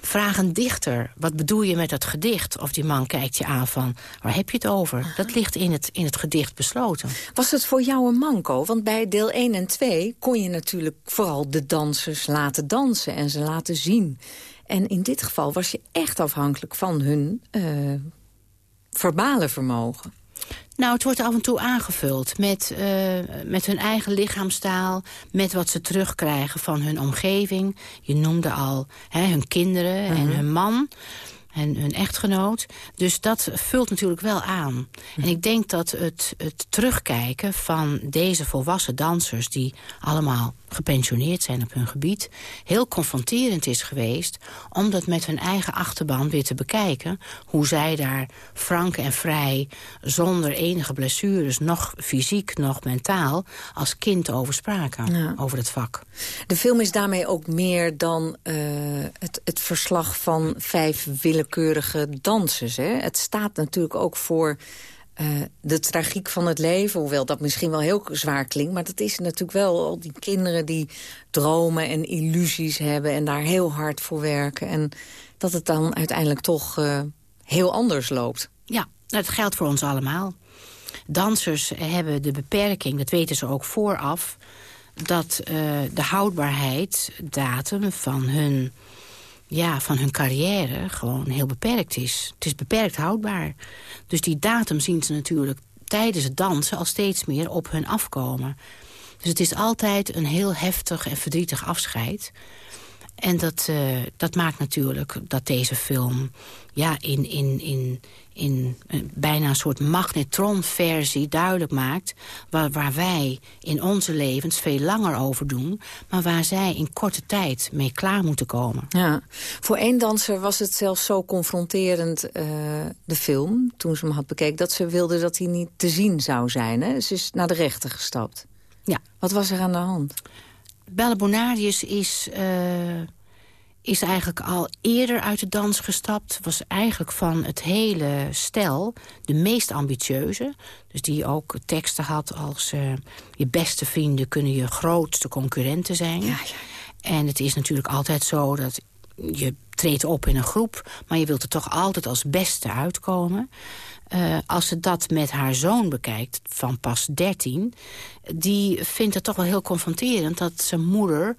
Vraag een dichter, wat bedoel je met dat gedicht? Of die man kijkt je aan van, waar heb je het over? Dat ligt in het, in het gedicht besloten. Was het voor jou een manco? Want bij deel 1 en 2 kon je natuurlijk vooral de dansers laten dansen en ze laten zien. En in dit geval was je echt afhankelijk van hun uh, verbale vermogen. Nou, het wordt af en toe aangevuld met, uh, met hun eigen lichaamstaal... met wat ze terugkrijgen van hun omgeving. Je noemde al hè, hun kinderen en hun man en hun echtgenoot. Dus dat vult natuurlijk wel aan. En ik denk dat het, het terugkijken van deze volwassen dansers... die allemaal gepensioneerd zijn op hun gebied... heel confronterend is geweest... om dat met hun eigen achterban weer te bekijken... hoe zij daar frank en vrij, zonder enige blessures... nog fysiek, nog mentaal, als kind over spraken, Ja. over het vak. De film is daarmee ook meer dan uh, het, het verslag van vijf willekeurige dansers. Hè? Het staat natuurlijk ook voor uh, de tragiek van het leven. Hoewel dat misschien wel heel zwaar klinkt. Maar dat is natuurlijk wel al die kinderen die dromen en illusies hebben... en daar heel hard voor werken. En dat het dan uiteindelijk toch uh, heel anders loopt. Ja, dat geldt voor ons allemaal. Dansers hebben de beperking, dat weten ze ook vooraf... dat uh, de houdbaarheidsdatum van hun, ja, van hun carrière gewoon heel beperkt is. Het is beperkt houdbaar. Dus die datum zien ze natuurlijk tijdens het dansen al steeds meer op hun afkomen. Dus het is altijd een heel heftig en verdrietig afscheid. En dat, uh, dat maakt natuurlijk dat deze film ja, in, in, in, in bijna een soort magnetronversie duidelijk maakt... Waar, waar wij in onze levens veel langer over doen... maar waar zij in korte tijd mee klaar moeten komen. Ja. Voor één danser was het zelfs zo confronterend, uh, de film... toen ze hem had bekeken, dat ze wilde dat hij niet te zien zou zijn. Hè? Ze is naar de rechter gestapt. Ja. Wat was er aan de hand? Belle Bonarius is... Uh, is eigenlijk al eerder uit de dans gestapt. Was eigenlijk van het hele stel de meest ambitieuze. Dus die ook teksten had als... Uh, je beste vrienden kunnen je grootste concurrenten zijn. Ja, ja. En het is natuurlijk altijd zo dat je treedt op in een groep... maar je wilt er toch altijd als beste uitkomen. Uh, als ze dat met haar zoon bekijkt, van pas 13... die vindt het toch wel heel confronterend dat zijn moeder...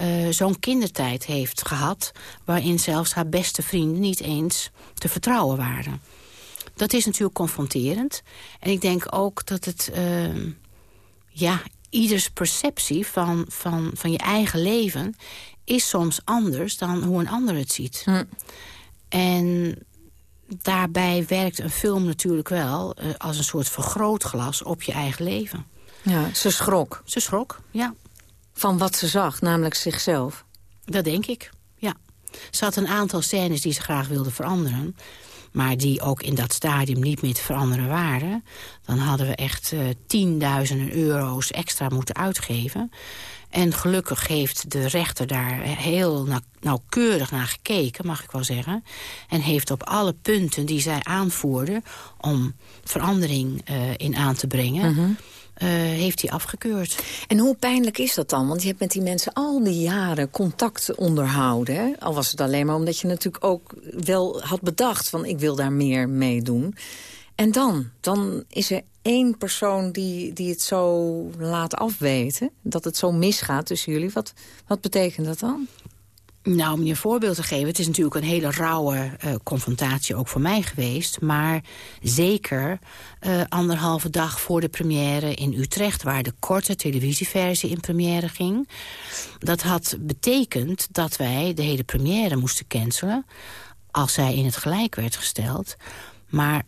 Uh, zo'n kindertijd heeft gehad... waarin zelfs haar beste vrienden niet eens te vertrouwen waren. Dat is natuurlijk confronterend. En ik denk ook dat het... Uh, ja, ieders perceptie van, van, van je eigen leven... is soms anders dan hoe een ander het ziet. Hm. En daarbij werkt een film natuurlijk wel uh, als een soort vergrootglas op je eigen leven. Ja, ze schrok. Ze schrok, ja. Van wat ze zag, namelijk zichzelf? Dat denk ik, ja. Ze had een aantal scènes die ze graag wilde veranderen maar die ook in dat stadium niet meer te veranderen waren... dan hadden we echt uh, tienduizenden euro's extra moeten uitgeven. En gelukkig heeft de rechter daar heel nauwkeurig naar gekeken, mag ik wel zeggen. En heeft op alle punten die zij aanvoerde om verandering uh, in aan te brengen... -hmm. Uh, heeft hij afgekeurd. En hoe pijnlijk is dat dan? Want je hebt met die mensen al die jaren contact onderhouden. Hè? Al was het alleen maar omdat je natuurlijk ook wel had bedacht... van ik wil daar meer mee doen. En dan? Dan is er één persoon die, die het zo laat afweten. Dat het zo misgaat tussen jullie. Wat, wat betekent dat dan? Nou, om je een voorbeeld te geven... het is natuurlijk een hele rauwe uh, confrontatie ook voor mij geweest. Maar zeker uh, anderhalve dag voor de première in Utrecht... waar de korte televisieversie in première ging. Dat had betekend dat wij de hele première moesten cancelen... als zij in het gelijk werd gesteld. Maar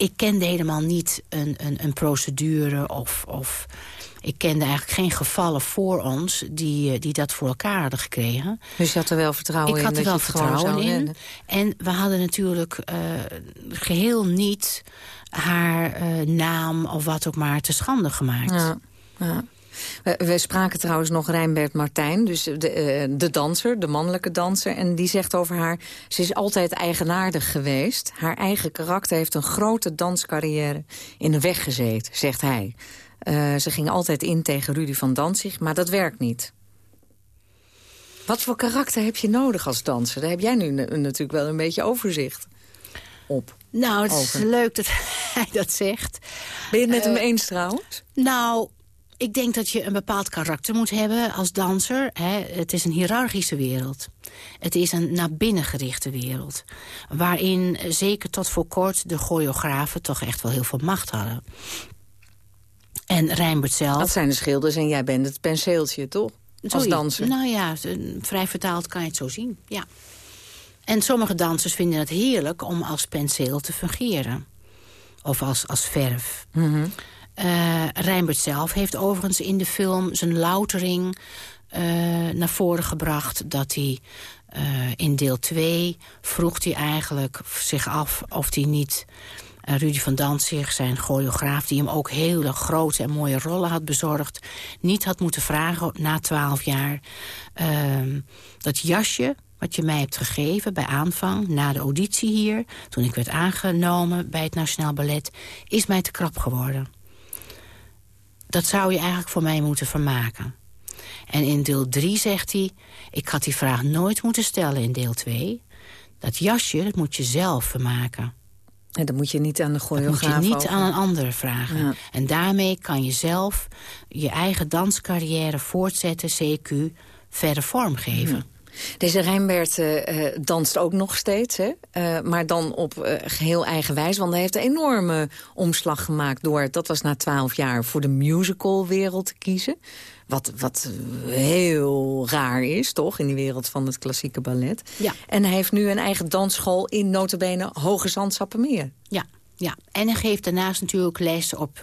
ik kende helemaal niet een, een, een procedure of... of ik kende eigenlijk geen gevallen voor ons die, die dat voor elkaar hadden gekregen. Dus je had er wel vertrouwen ik in? Ik had er wel vertrouwen in. Rennen. En we hadden natuurlijk uh, geheel niet haar uh, naam of wat ook maar te schande gemaakt. Ja, ja. We, we, spraken trouwens nog Rijnbert Martijn, dus de, uh, de danser, de mannelijke danser. En die zegt over haar, ze is altijd eigenaardig geweest. Haar eigen karakter heeft een grote danscarrière in de weg gezeten, zegt hij. Uh, ze ging altijd in tegen Rudy van Danzig, maar dat werkt niet. Wat voor karakter heb je nodig als danser? Daar heb jij nu natuurlijk wel een beetje overzicht op. Nou, het is leuk dat hij dat zegt. Ben je het met uh, hem eens trouwens? Nou, ik denk dat je een bepaald karakter moet hebben als danser. Hè. Het is een hiërarchische wereld. Het is een naar binnen gerichte wereld. Waarin zeker tot voor kort de choreografen toch echt wel heel veel macht hadden. En Rijnbert zelf... Dat zijn de schilders en jij bent het penseeltje, toch? Als danser. Nou ja, vrij vertaald kan je het zo zien, ja. En sommige dansers vinden het heerlijk om als penseel te fungeren. Of als, als verf. Mm -hmm. Uh, Rijnbert zelf heeft overigens in de film zijn loutering uh, naar voren gebracht... dat hij uh, in deel 2 vroeg hij eigenlijk zich af of hij niet... Rudy van Danzig, zijn choreograaf... die hem ook hele grote en mooie rollen had bezorgd... niet had moeten vragen na twaalf jaar... Uh, dat jasje wat je mij hebt gegeven bij aanvang... na de auditie hier, toen ik werd aangenomen bij het Nationaal Ballet... is mij te krap geworden. Dat zou je eigenlijk voor mij moeten vermaken. En in deel 3 zegt hij... ik had die vraag nooit moeten stellen in deel 2. Dat jasje, dat moet je zelf vermaken. En dat moet je niet aan de choreograaf Dat moet je niet over. aan een andere vragen. Ja. En daarmee kan je zelf je eigen danscarrière voortzetten, CQ, verder vormgeven. Ja. Deze Rijnbert uh, danst ook nog steeds, hè? Uh, maar dan op uh, geheel eigen wijze. Want hij heeft een enorme omslag gemaakt door, dat was na twaalf jaar... voor de musicalwereld te kiezen. Wat, wat heel raar is, toch, in die wereld van het klassieke ballet. Ja. En hij heeft nu een eigen dansschool in notabene Hoge Zandsappenmeer. Ja, ja, en hij geeft daarnaast natuurlijk les op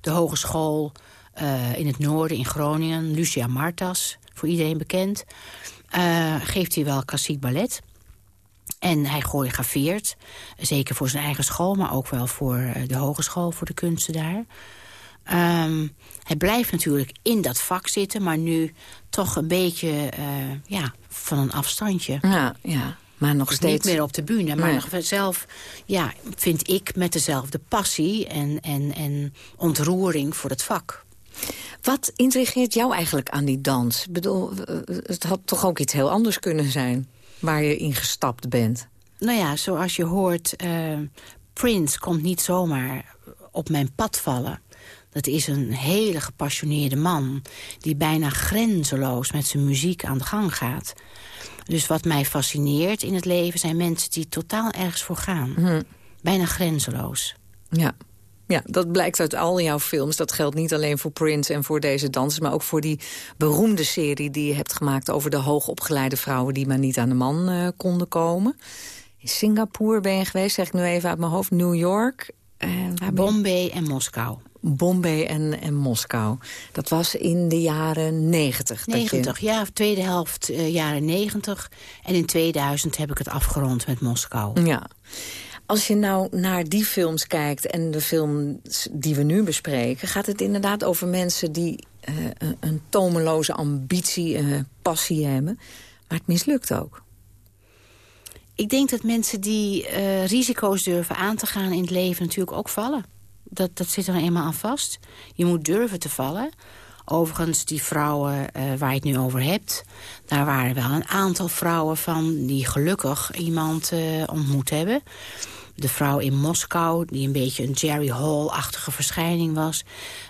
de hogeschool... in het noorden, in Groningen, Lucia Martas, voor iedereen bekend uh, geeft hij wel klassiek ballet. En hij choreografeert, zeker voor zijn eigen school... maar ook wel voor eh, de hogeschool, voor de kunsten daar. Um, hij blijft natuurlijk in dat vak zitten... maar nu toch een beetje uh, ja, van een afstandje. Ja, ja. Maar nog dus steeds... niet meer op de bühne, maar nog zelf, ja, vind ik, met dezelfde passie en, en, en ontroering voor het vak. Wat intrigeert jou eigenlijk aan die dans? Ik bedoel, het had toch ook iets heel anders kunnen zijn... waar je in gestapt bent? Nou ja, zoals je hoort... Uh, Prince komt niet zomaar op mijn pad vallen. Dat is een hele gepassioneerde man... die bijna grenzeloos met zijn muziek aan de gang gaat. Dus wat mij fascineert in het leven... zijn mensen die totaal ergens voor gaan. Mhm. Bijna grenzeloos. Ja. Ja, dat blijkt uit al jouw films. Dat geldt niet alleen voor Prince en voor deze dansers... maar ook voor die beroemde serie die je hebt gemaakt... over de hoogopgeleide vrouwen die maar niet aan de man uh, konden komen. In Singapore ben je geweest, zeg ik nu even uit mijn hoofd. New York. Uh, waar Bombay en Moskou. Bombay en, en Moskou. Dat was in de jaren 90. 90, je... ja, tweede helft uh, jaren 90. En in 2000 heb ik het afgerond met Moskou. Ja. Als je nou naar die films kijkt en de films die we nu bespreken... gaat het inderdaad over mensen die uh, een tomeloze ambitie, uh, passie hebben. Maar het mislukt ook. Ik denk dat mensen die uh, risico's durven aan te gaan in het leven natuurlijk ook vallen. Dat, dat zit er eenmaal aan vast. Je moet durven te vallen. Overigens, die vrouwen waar je het nu over hebt... daar waren wel een aantal vrouwen van die gelukkig iemand ontmoet hebben. De vrouw in Moskou, die een beetje een Jerry Hall-achtige verschijning was...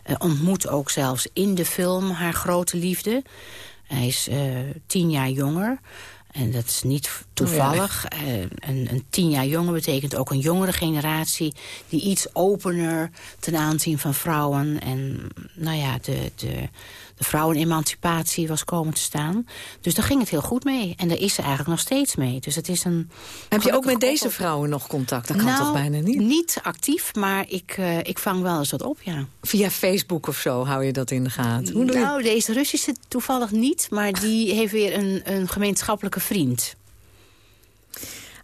Uh, ontmoet ook zelfs in de film haar grote liefde. Hij is tien jaar jonger... En dat is niet toevallig. Oh ja. een, een, tien jaar jonger betekent ook een jongere generatie... die iets opener ten aanzien van vrouwen... en nou ja, de, de, de vrouwenemancipatie was komen te staan. Dus daar ging het heel goed mee. En daar is ze eigenlijk nog steeds mee. Dus het is een... Heb je ook met deze vrouwen nog contact? Dat kan nou, toch bijna niet? niet actief, maar ik, uh, ik vang wel eens wat op, ja. Via Facebook of zo hou je dat in de gaten? Hoe nou, deze Russische toevallig niet. Maar die heeft weer een, een gemeenschappelijke vriend.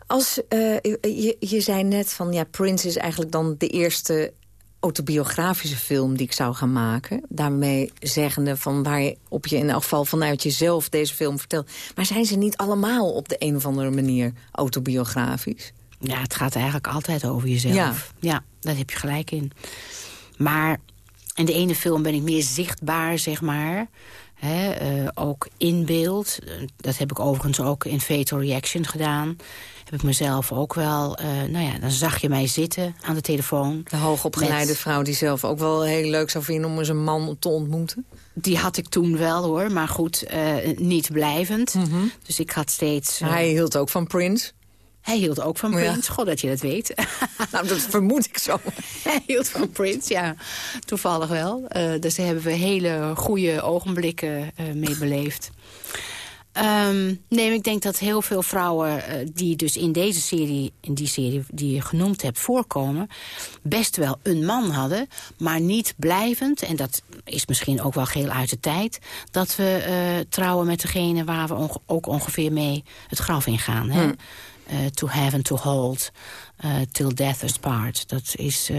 Als, uh, je, je zei net van, ja, Prince is eigenlijk dan de eerste autobiografische film die ik zou gaan maken. Daarmee zeggende van waar je op je in elk geval vanuit jezelf deze film vertelt. Maar zijn ze niet allemaal op de een of andere manier autobiografisch? Ja, het gaat eigenlijk altijd over jezelf. Ja, ja daar heb je gelijk in. Maar in de ene film ben ik meer zichtbaar, zeg maar. He, uh, ook in beeld. Dat heb ik overigens ook in Fatal Reaction gedaan heb ik mezelf ook wel... Uh, nou ja, dan zag je mij zitten aan de telefoon. De hoogopgeleide met... vrouw die zelf ook wel heel leuk zou vinden... om eens een man te ontmoeten? Die had ik toen wel, hoor. Maar goed, uh, niet blijvend. Mm -hmm. Dus ik had steeds... Hij hield ook van Prince? Hij hield ook van Prince. Ja. God dat je dat weet. nou, dat vermoed ik zo. Hij hield van Prince, ja. Toevallig wel. Uh, dus daar hebben we hele goede ogenblikken uh, mee beleefd. Um, nee, ik denk dat heel veel vrouwen uh, die dus in deze serie, in die serie die je genoemd hebt, voorkomen, best wel een man hadden, maar niet blijvend, en dat is misschien ook wel geheel uit de tijd, dat we uh, trouwen met degene waar we onge ook ongeveer mee het graf in gaan. Hè? Hmm. Uh, to have and to hold, till death us part. Dat is,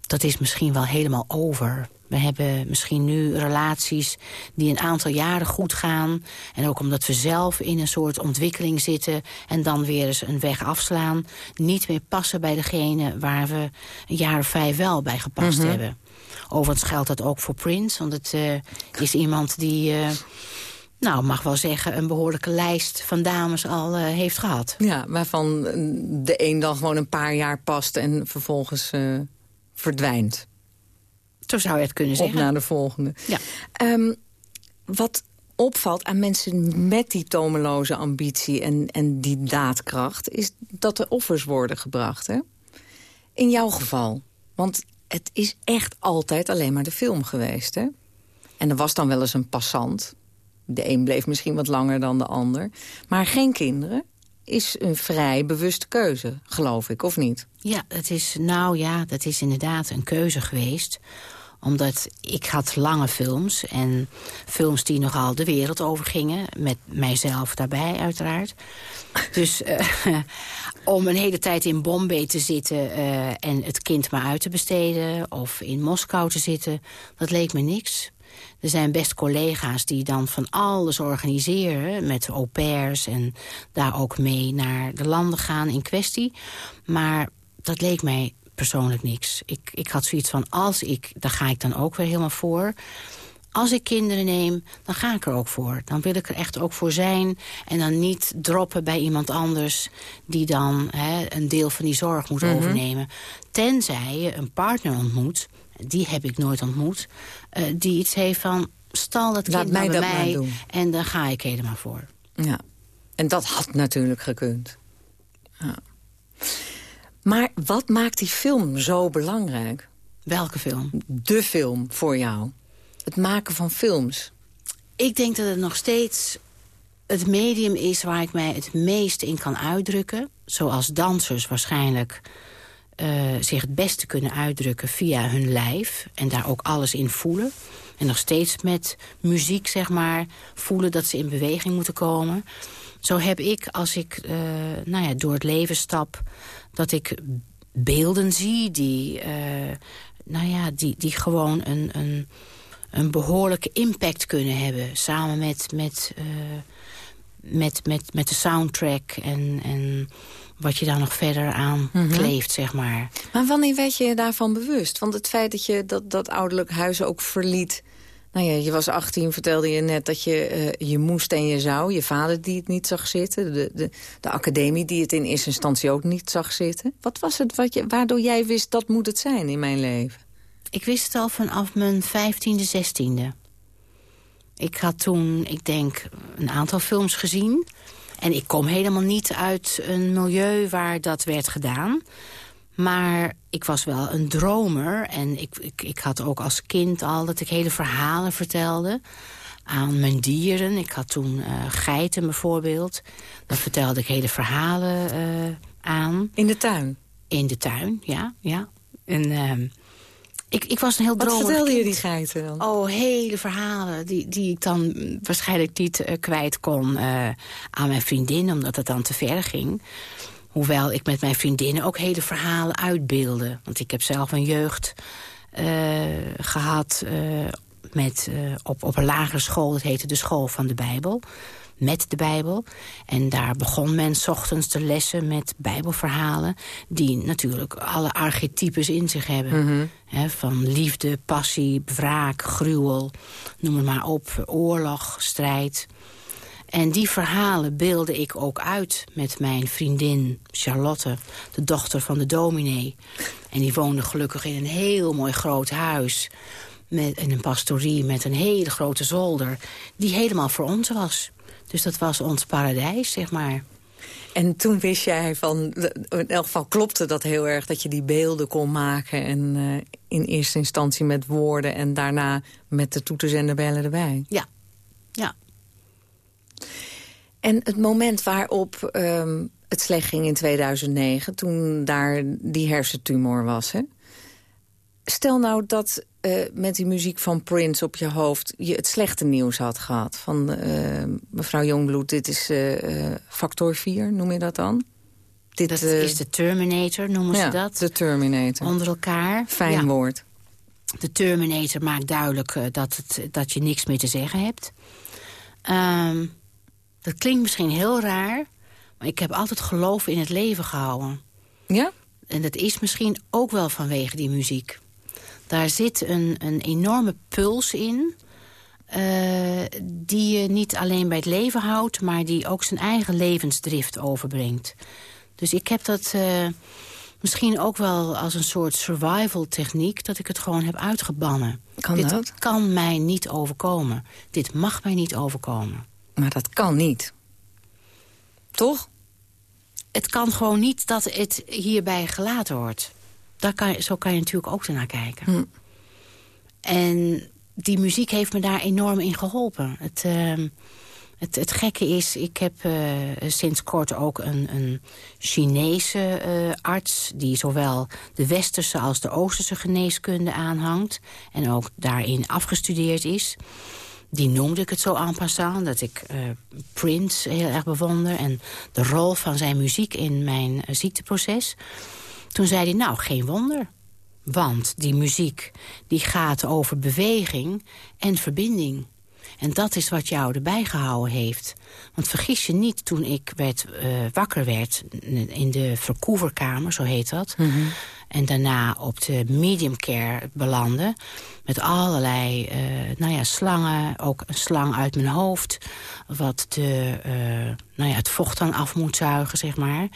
dat is misschien wel helemaal over. We hebben misschien nu relaties die een aantal jaren goed gaan. En ook omdat we zelf in een soort ontwikkeling zitten... en dan weer eens een weg afslaan. Niet meer passen bij degene waar we een jaar of vijf wel bij gepast mm -hmm. hebben. Overigens geldt dat ook voor Prince. Want het uh, is iemand die... Nou, mag wel zeggen, een behoorlijke lijst van dames al uh, heeft gehad. Ja, waarvan de een dan gewoon een paar jaar past en vervolgens uh, verdwijnt. Zo zou je het kunnen zeggen. Op naar de volgende. Ja. Um, wat opvalt aan mensen met die tomeloze ambitie en, en die daadkracht... is dat er offers worden gebracht, hè? In jouw geval. Want het is echt altijd alleen maar de film geweest, hè? En er was dan wel eens een passant. De een bleef misschien wat langer dan de ander. Maar geen kinderen is een vrij bewuste keuze, geloof ik, of niet? Ja, het is, nou ja, dat is inderdaad een keuze geweest omdat ik had lange films en films die nogal de wereld overgingen. Met mijzelf daarbij uiteraard. Dus uh, om een hele tijd in Bombay te zitten uh, en het kind maar uit te besteden... of in Moskou te zitten, dat leek me niks. Er zijn best collega's die dan van alles organiseren... met au pairs en daar ook mee naar de landen gaan in kwestie. Maar dat leek mij persoonlijk niks. Ik, ik had zoiets van, als ik, daar ga ik dan ook weer helemaal voor... Als ik kinderen neem, dan ga ik er ook voor. Dan wil ik er echt ook voor zijn. En dan niet droppen bij iemand anders... die dan hè, een deel van die zorg moet mhm. overnemen. Tenzij je een partner ontmoet... die heb ik nooit ontmoet... Uh, die iets heeft van, stal het kind mij bij mij... Doen. en dan ga ik helemaal voor. Ja, en dat had natuurlijk gekund. Ja. Maar wat maakt die film zo belangrijk? Welke film? De film voor jou. Het maken van films. Ik denk dat het nog steeds het medium is waar ik mij het meest in kan uitdrukken. Zoals dansers waarschijnlijk uh, zich het beste kunnen uitdrukken via hun lijf. En daar ook alles in voelen. En nog steeds met muziek, zeg maar, voelen dat ze in beweging moeten komen. Zo heb ik, als ik uh, nou ja, door het leven stap dat ik beelden zie die, uh, nou ja, die, die gewoon een, een, een behoorlijke impact kunnen hebben. Samen met, met, met, met, met de soundtrack en, en wat je daar nog verder aan mm kleeft, zeg maar. Maar wanneer werd je je daarvan bewust? Want het feit dat je dat, dat ouderlijk huis ook verliet... Nou ja, je was 18, vertelde je net dat je, uh, je moest en je zou. Je vader die het niet zag zitten. De, de, de academie die het in eerste instantie ook niet zag zitten. Wat was het wat je, waardoor jij wist dat moet het zijn in mijn leven? Ik wist het al vanaf mijn 15e, 16e. Ik had toen, ik denk, een aantal films gezien. En ik kom helemaal niet uit een milieu waar dat werd gedaan. Maar ik was wel een dromer. En ik, ik, ik had ook als kind al dat ik hele verhalen vertelde aan mijn dieren. Ik had toen uh, geiten bijvoorbeeld. Daar vertelde ik hele verhalen uh, aan. In de tuin? In de tuin, ja. ja. En, uh, ik, ik was een heel dromer Wat vertelde je die geiten dan? Oh, hele verhalen die, die ik dan waarschijnlijk niet uh, kwijt kon aan mijn vriendin... omdat het dan te ver ging. Hoewel ik met mijn vriendinnen ook hele verhalen uitbeelde. Want ik heb zelf een jeugd uh, gehad met, op, op een lagere school. Dat heette de School van de Bijbel. Met de Bijbel. En daar begon men s ochtends te lessen met bijbelverhalen... die natuurlijk alle archetypes in zich hebben. Mm van liefde, passie, wraak, gruwel, noem het maar op. Oorlog, strijd... En die verhalen beelde ik ook uit met mijn vriendin Charlotte, de dochter van de dominee. En die woonde gelukkig in een heel mooi groot huis. Met, in een pastorie met een hele grote zolder. Die helemaal voor ons was. Dus dat was ons paradijs, zeg maar. En toen wist jij van, in elk geval klopte dat heel erg... dat je die beelden kon maken en uh, in eerste instantie met woorden... en daarna met de toeters en de bellen erbij. Ja, ja. En het moment waarop um, het slecht ging in 2009... toen daar die hersentumor was, hè? Stel nou dat uh, met die muziek van Prince op je hoofd... je het slechte nieuws had gehad. Van uh, mevrouw Jongbloed, dit is uh, factor 4, noem je dat dan? Dit, dat is de Terminator, noemen ja, ze dat. de Terminator. Onder elkaar. Fijn ja. woord. De Terminator maakt duidelijk dat, het, dat je niks meer te zeggen hebt. Um, dat klinkt misschien heel raar, maar ik heb altijd geloof in het leven gehouden. Ja? En dat is misschien ook wel vanwege die muziek. Daar zit een, een enorme puls in... Uh, die je niet alleen bij het leven houdt... maar die ook zijn eigen levensdrift overbrengt. Dus ik heb dat... Uh, Misschien ook wel als een soort survival techniek... dat ik het gewoon heb uitgebannen. Kan Dit dat? kan mij niet overkomen. Dit mag mij niet overkomen. Maar dat kan niet. Toch? Het kan gewoon niet dat het hierbij gelaten wordt. Daar kan, je- zo kan je natuurlijk ook ernaar kijken. Hm. En die muziek heeft me daar enorm in geholpen. Het, ehm, het, het gekke is, ik heb eh, sinds kort ook een, een Chinese eh, arts... die zowel de westerse als de oosterse geneeskunde aanhangt... en ook daarin afgestudeerd is. Die noemde ik het zo en passant, dat ik eh, Prince heel erg bewonder... en de rol van zijn muziek in mijn ziekteproces. Toen zei hij, nou, geen wonder. Want die muziek die gaat over beweging en verbinding. En dat is wat jou erbij gehouden heeft. Want vergis je niet, toen ik werd, eh, wakker werd in de verkoeverkamer, zo heet dat... en daarna op de medium care belandde... met allerlei eh, nou ja, slangen, ook een slang uit mijn hoofd... wat de, eh, nou ja, het vocht dan af moet zuigen, zeg maar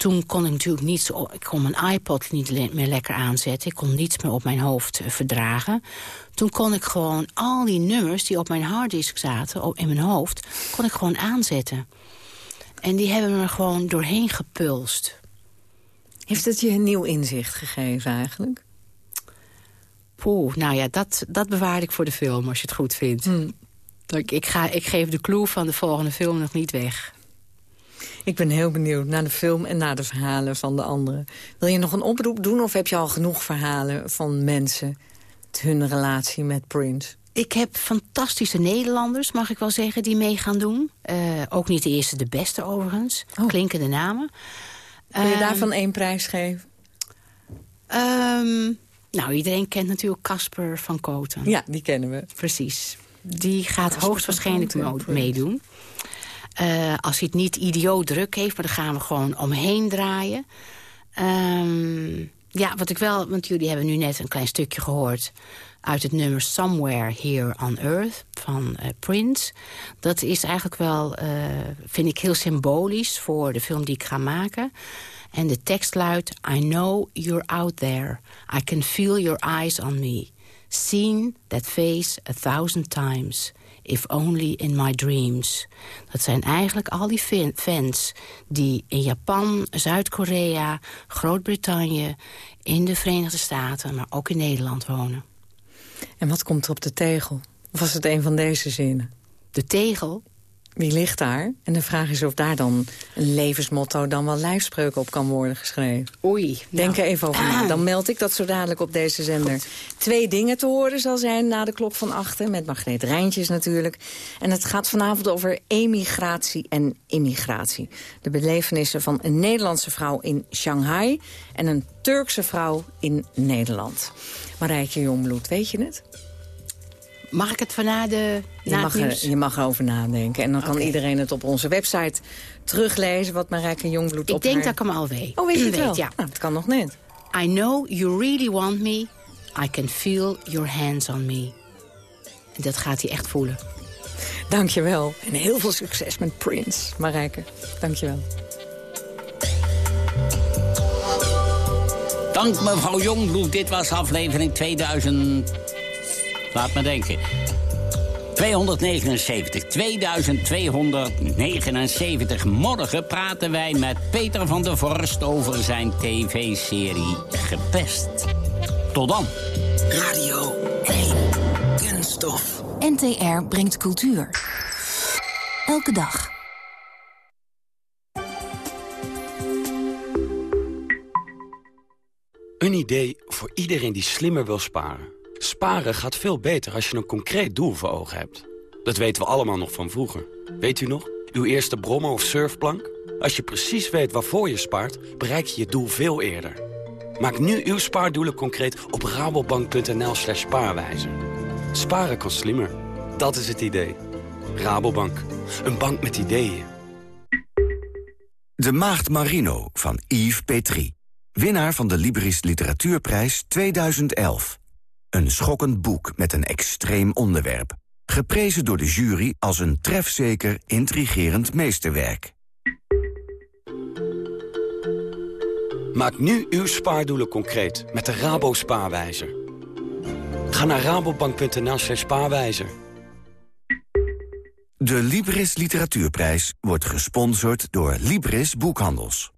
toen kon ik natuurlijk niets... Ik kon mijn iPod niet meer lekker aanzetten. Ik kon niets meer op mijn hoofd eh, verdragen. Toen kon ik gewoon al die nummers die op mijn harddisk zaten... in mijn hoofd, kon ik gewoon aanzetten. En die hebben me gewoon doorheen gepulst. Heeft het je een nieuw inzicht gegeven eigenlijk? Poeh, nou ja, dat, dat bewaar ik voor de film, als je het goed vindt. Ik, ik, ga, ik geef de clue van de volgende film nog niet weg. Ik ben heel benieuwd naar de film en naar de verhalen van de anderen. Wil je nog een oproep doen of heb je al genoeg verhalen van mensen... hun relatie met Prince? Ik heb fantastische Nederlanders, mag ik wel zeggen, die mee gaan doen. Eh, ook niet de eerste, de beste overigens. Klinkende namen. Kun je Ehm, daarvan één prijs geven? Ehm, nou, iedereen kent natuurlijk Casper van Koten. Ja, die kennen we. Precies. Die gaat Casper hoogstwaarschijnlijk meedoen. Eh, als hij het niet idioot druk heeft, maar dan gaan we gewoon omheen draaien. Ehm, ja, wat ik wel, want jullie hebben nu net een klein stukje gehoord... uit het nummer Somewhere Here on Earth van eh, Prince. Dat is eigenlijk wel, eh, vind ik, heel symbolisch voor de film die ik ga maken. En de tekst luidt... I know you're out there. I can feel your eyes on me. Seen that face a thousand times. If only in my dreams. Dat zijn eigenlijk al die fan- fans die in Japan, Zuid-Korea, Groot-Brittannië... in de Verenigde Staten, maar ook in Nederland wonen. En wat komt er op de tegel? Of was het een van deze zinnen? De tegel? Die ligt daar. En de vraag is of daar dan een levensmotto... dan wel lijfspreuk op kan worden geschreven. Oei. Denk nou. er even over na. Dan meld ik dat zo dadelijk op deze zender. Twee dingen te horen zal zijn na de klok van achten. Met Margreet Rijntjes natuurlijk. En het gaat vanavond over emigratie en immigratie. De belevenissen van een Nederlandse vrouw in Shanghai... en een Turkse vrouw in Nederland. Marijke Jongbloed, weet je het? Mag ik het van na de Je na mag, het er, je mag erover nadenken. En dan kan iedereen het op onze website teruglezen... wat Marijke Jongbloed Ik op denk haar- dat ik hem al weet. Oh, weet je het wel? ja. Nou, het kan nog net. I know you really want me. I can feel your hands on me. En dat gaat hij echt voelen. Dankjewel. En heel veel succes met Prince, Marijke. Dankjewel. Dank mevrouw Jongbloed. Dit was aflevering 2000... Laat me denken. 279. 2279. Morgen praten wij met Peter van der Vorst over zijn tv-serie Gepest. Tot dan. Radio 1. Kunststof. NTR brengt cultuur. Elke dag. Een idee voor iedereen die slimmer wil sparen. Sparen gaat veel beter als je een concreet doel voor ogen hebt. Dat weten we allemaal nog van vroeger. Weet u nog? Uw eerste brommer of surfplank? Als je precies weet waarvoor je spaart, bereik je je doel veel eerder. Maak nu uw spaardoelen concreet op rabobank.nl slash spaarwijzer. Sparen kan slimmer. Dat is het idee. Rabobank. Een bank met ideeën. De Maagd Marino van Yves Petrie. Winnaar van de Libris Literatuurprijs 2011. Een schokkend boek met een extreem onderwerp. Geprezen door de jury als een trefzeker, intrigerend meesterwerk. Maak nu uw spaardoelen concreet met de Rabo Spaarwijzer. Ga naar rabobank.nl slash spaarwijzer. De Libris Literatuurprijs wordt gesponsord door Libris Boekhandels.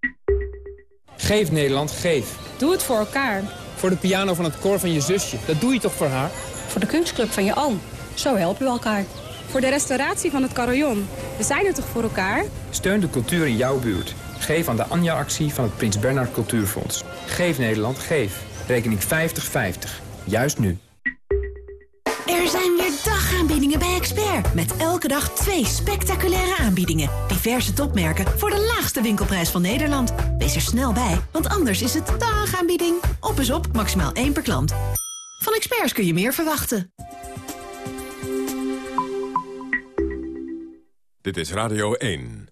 Geef Nederland, geef. Doe het voor elkaar. Voor de piano van het koor van je zusje, dat doe je toch voor haar? Voor de kunstclub van je oom. Zo helpen we elkaar. Voor de restauratie van het carillon. We zijn er toch voor elkaar? Steun de cultuur in jouw buurt. Geef aan de Anja-actie van het Prins Bernhard Cultuurfonds. Geef Nederland, geef. Rekening 50-50. Juist nu. Er zijn weer dagaanbiedingen bij Expert. Met elke dag twee spectaculaire aanbiedingen. Diverse topmerken voor de laagste winkelprijs van Nederland. Wees er snel bij, want anders is het dagaanbieding. Op is op, maximaal één per klant. Van Experts kun je meer verwachten. Dit is Radio 1.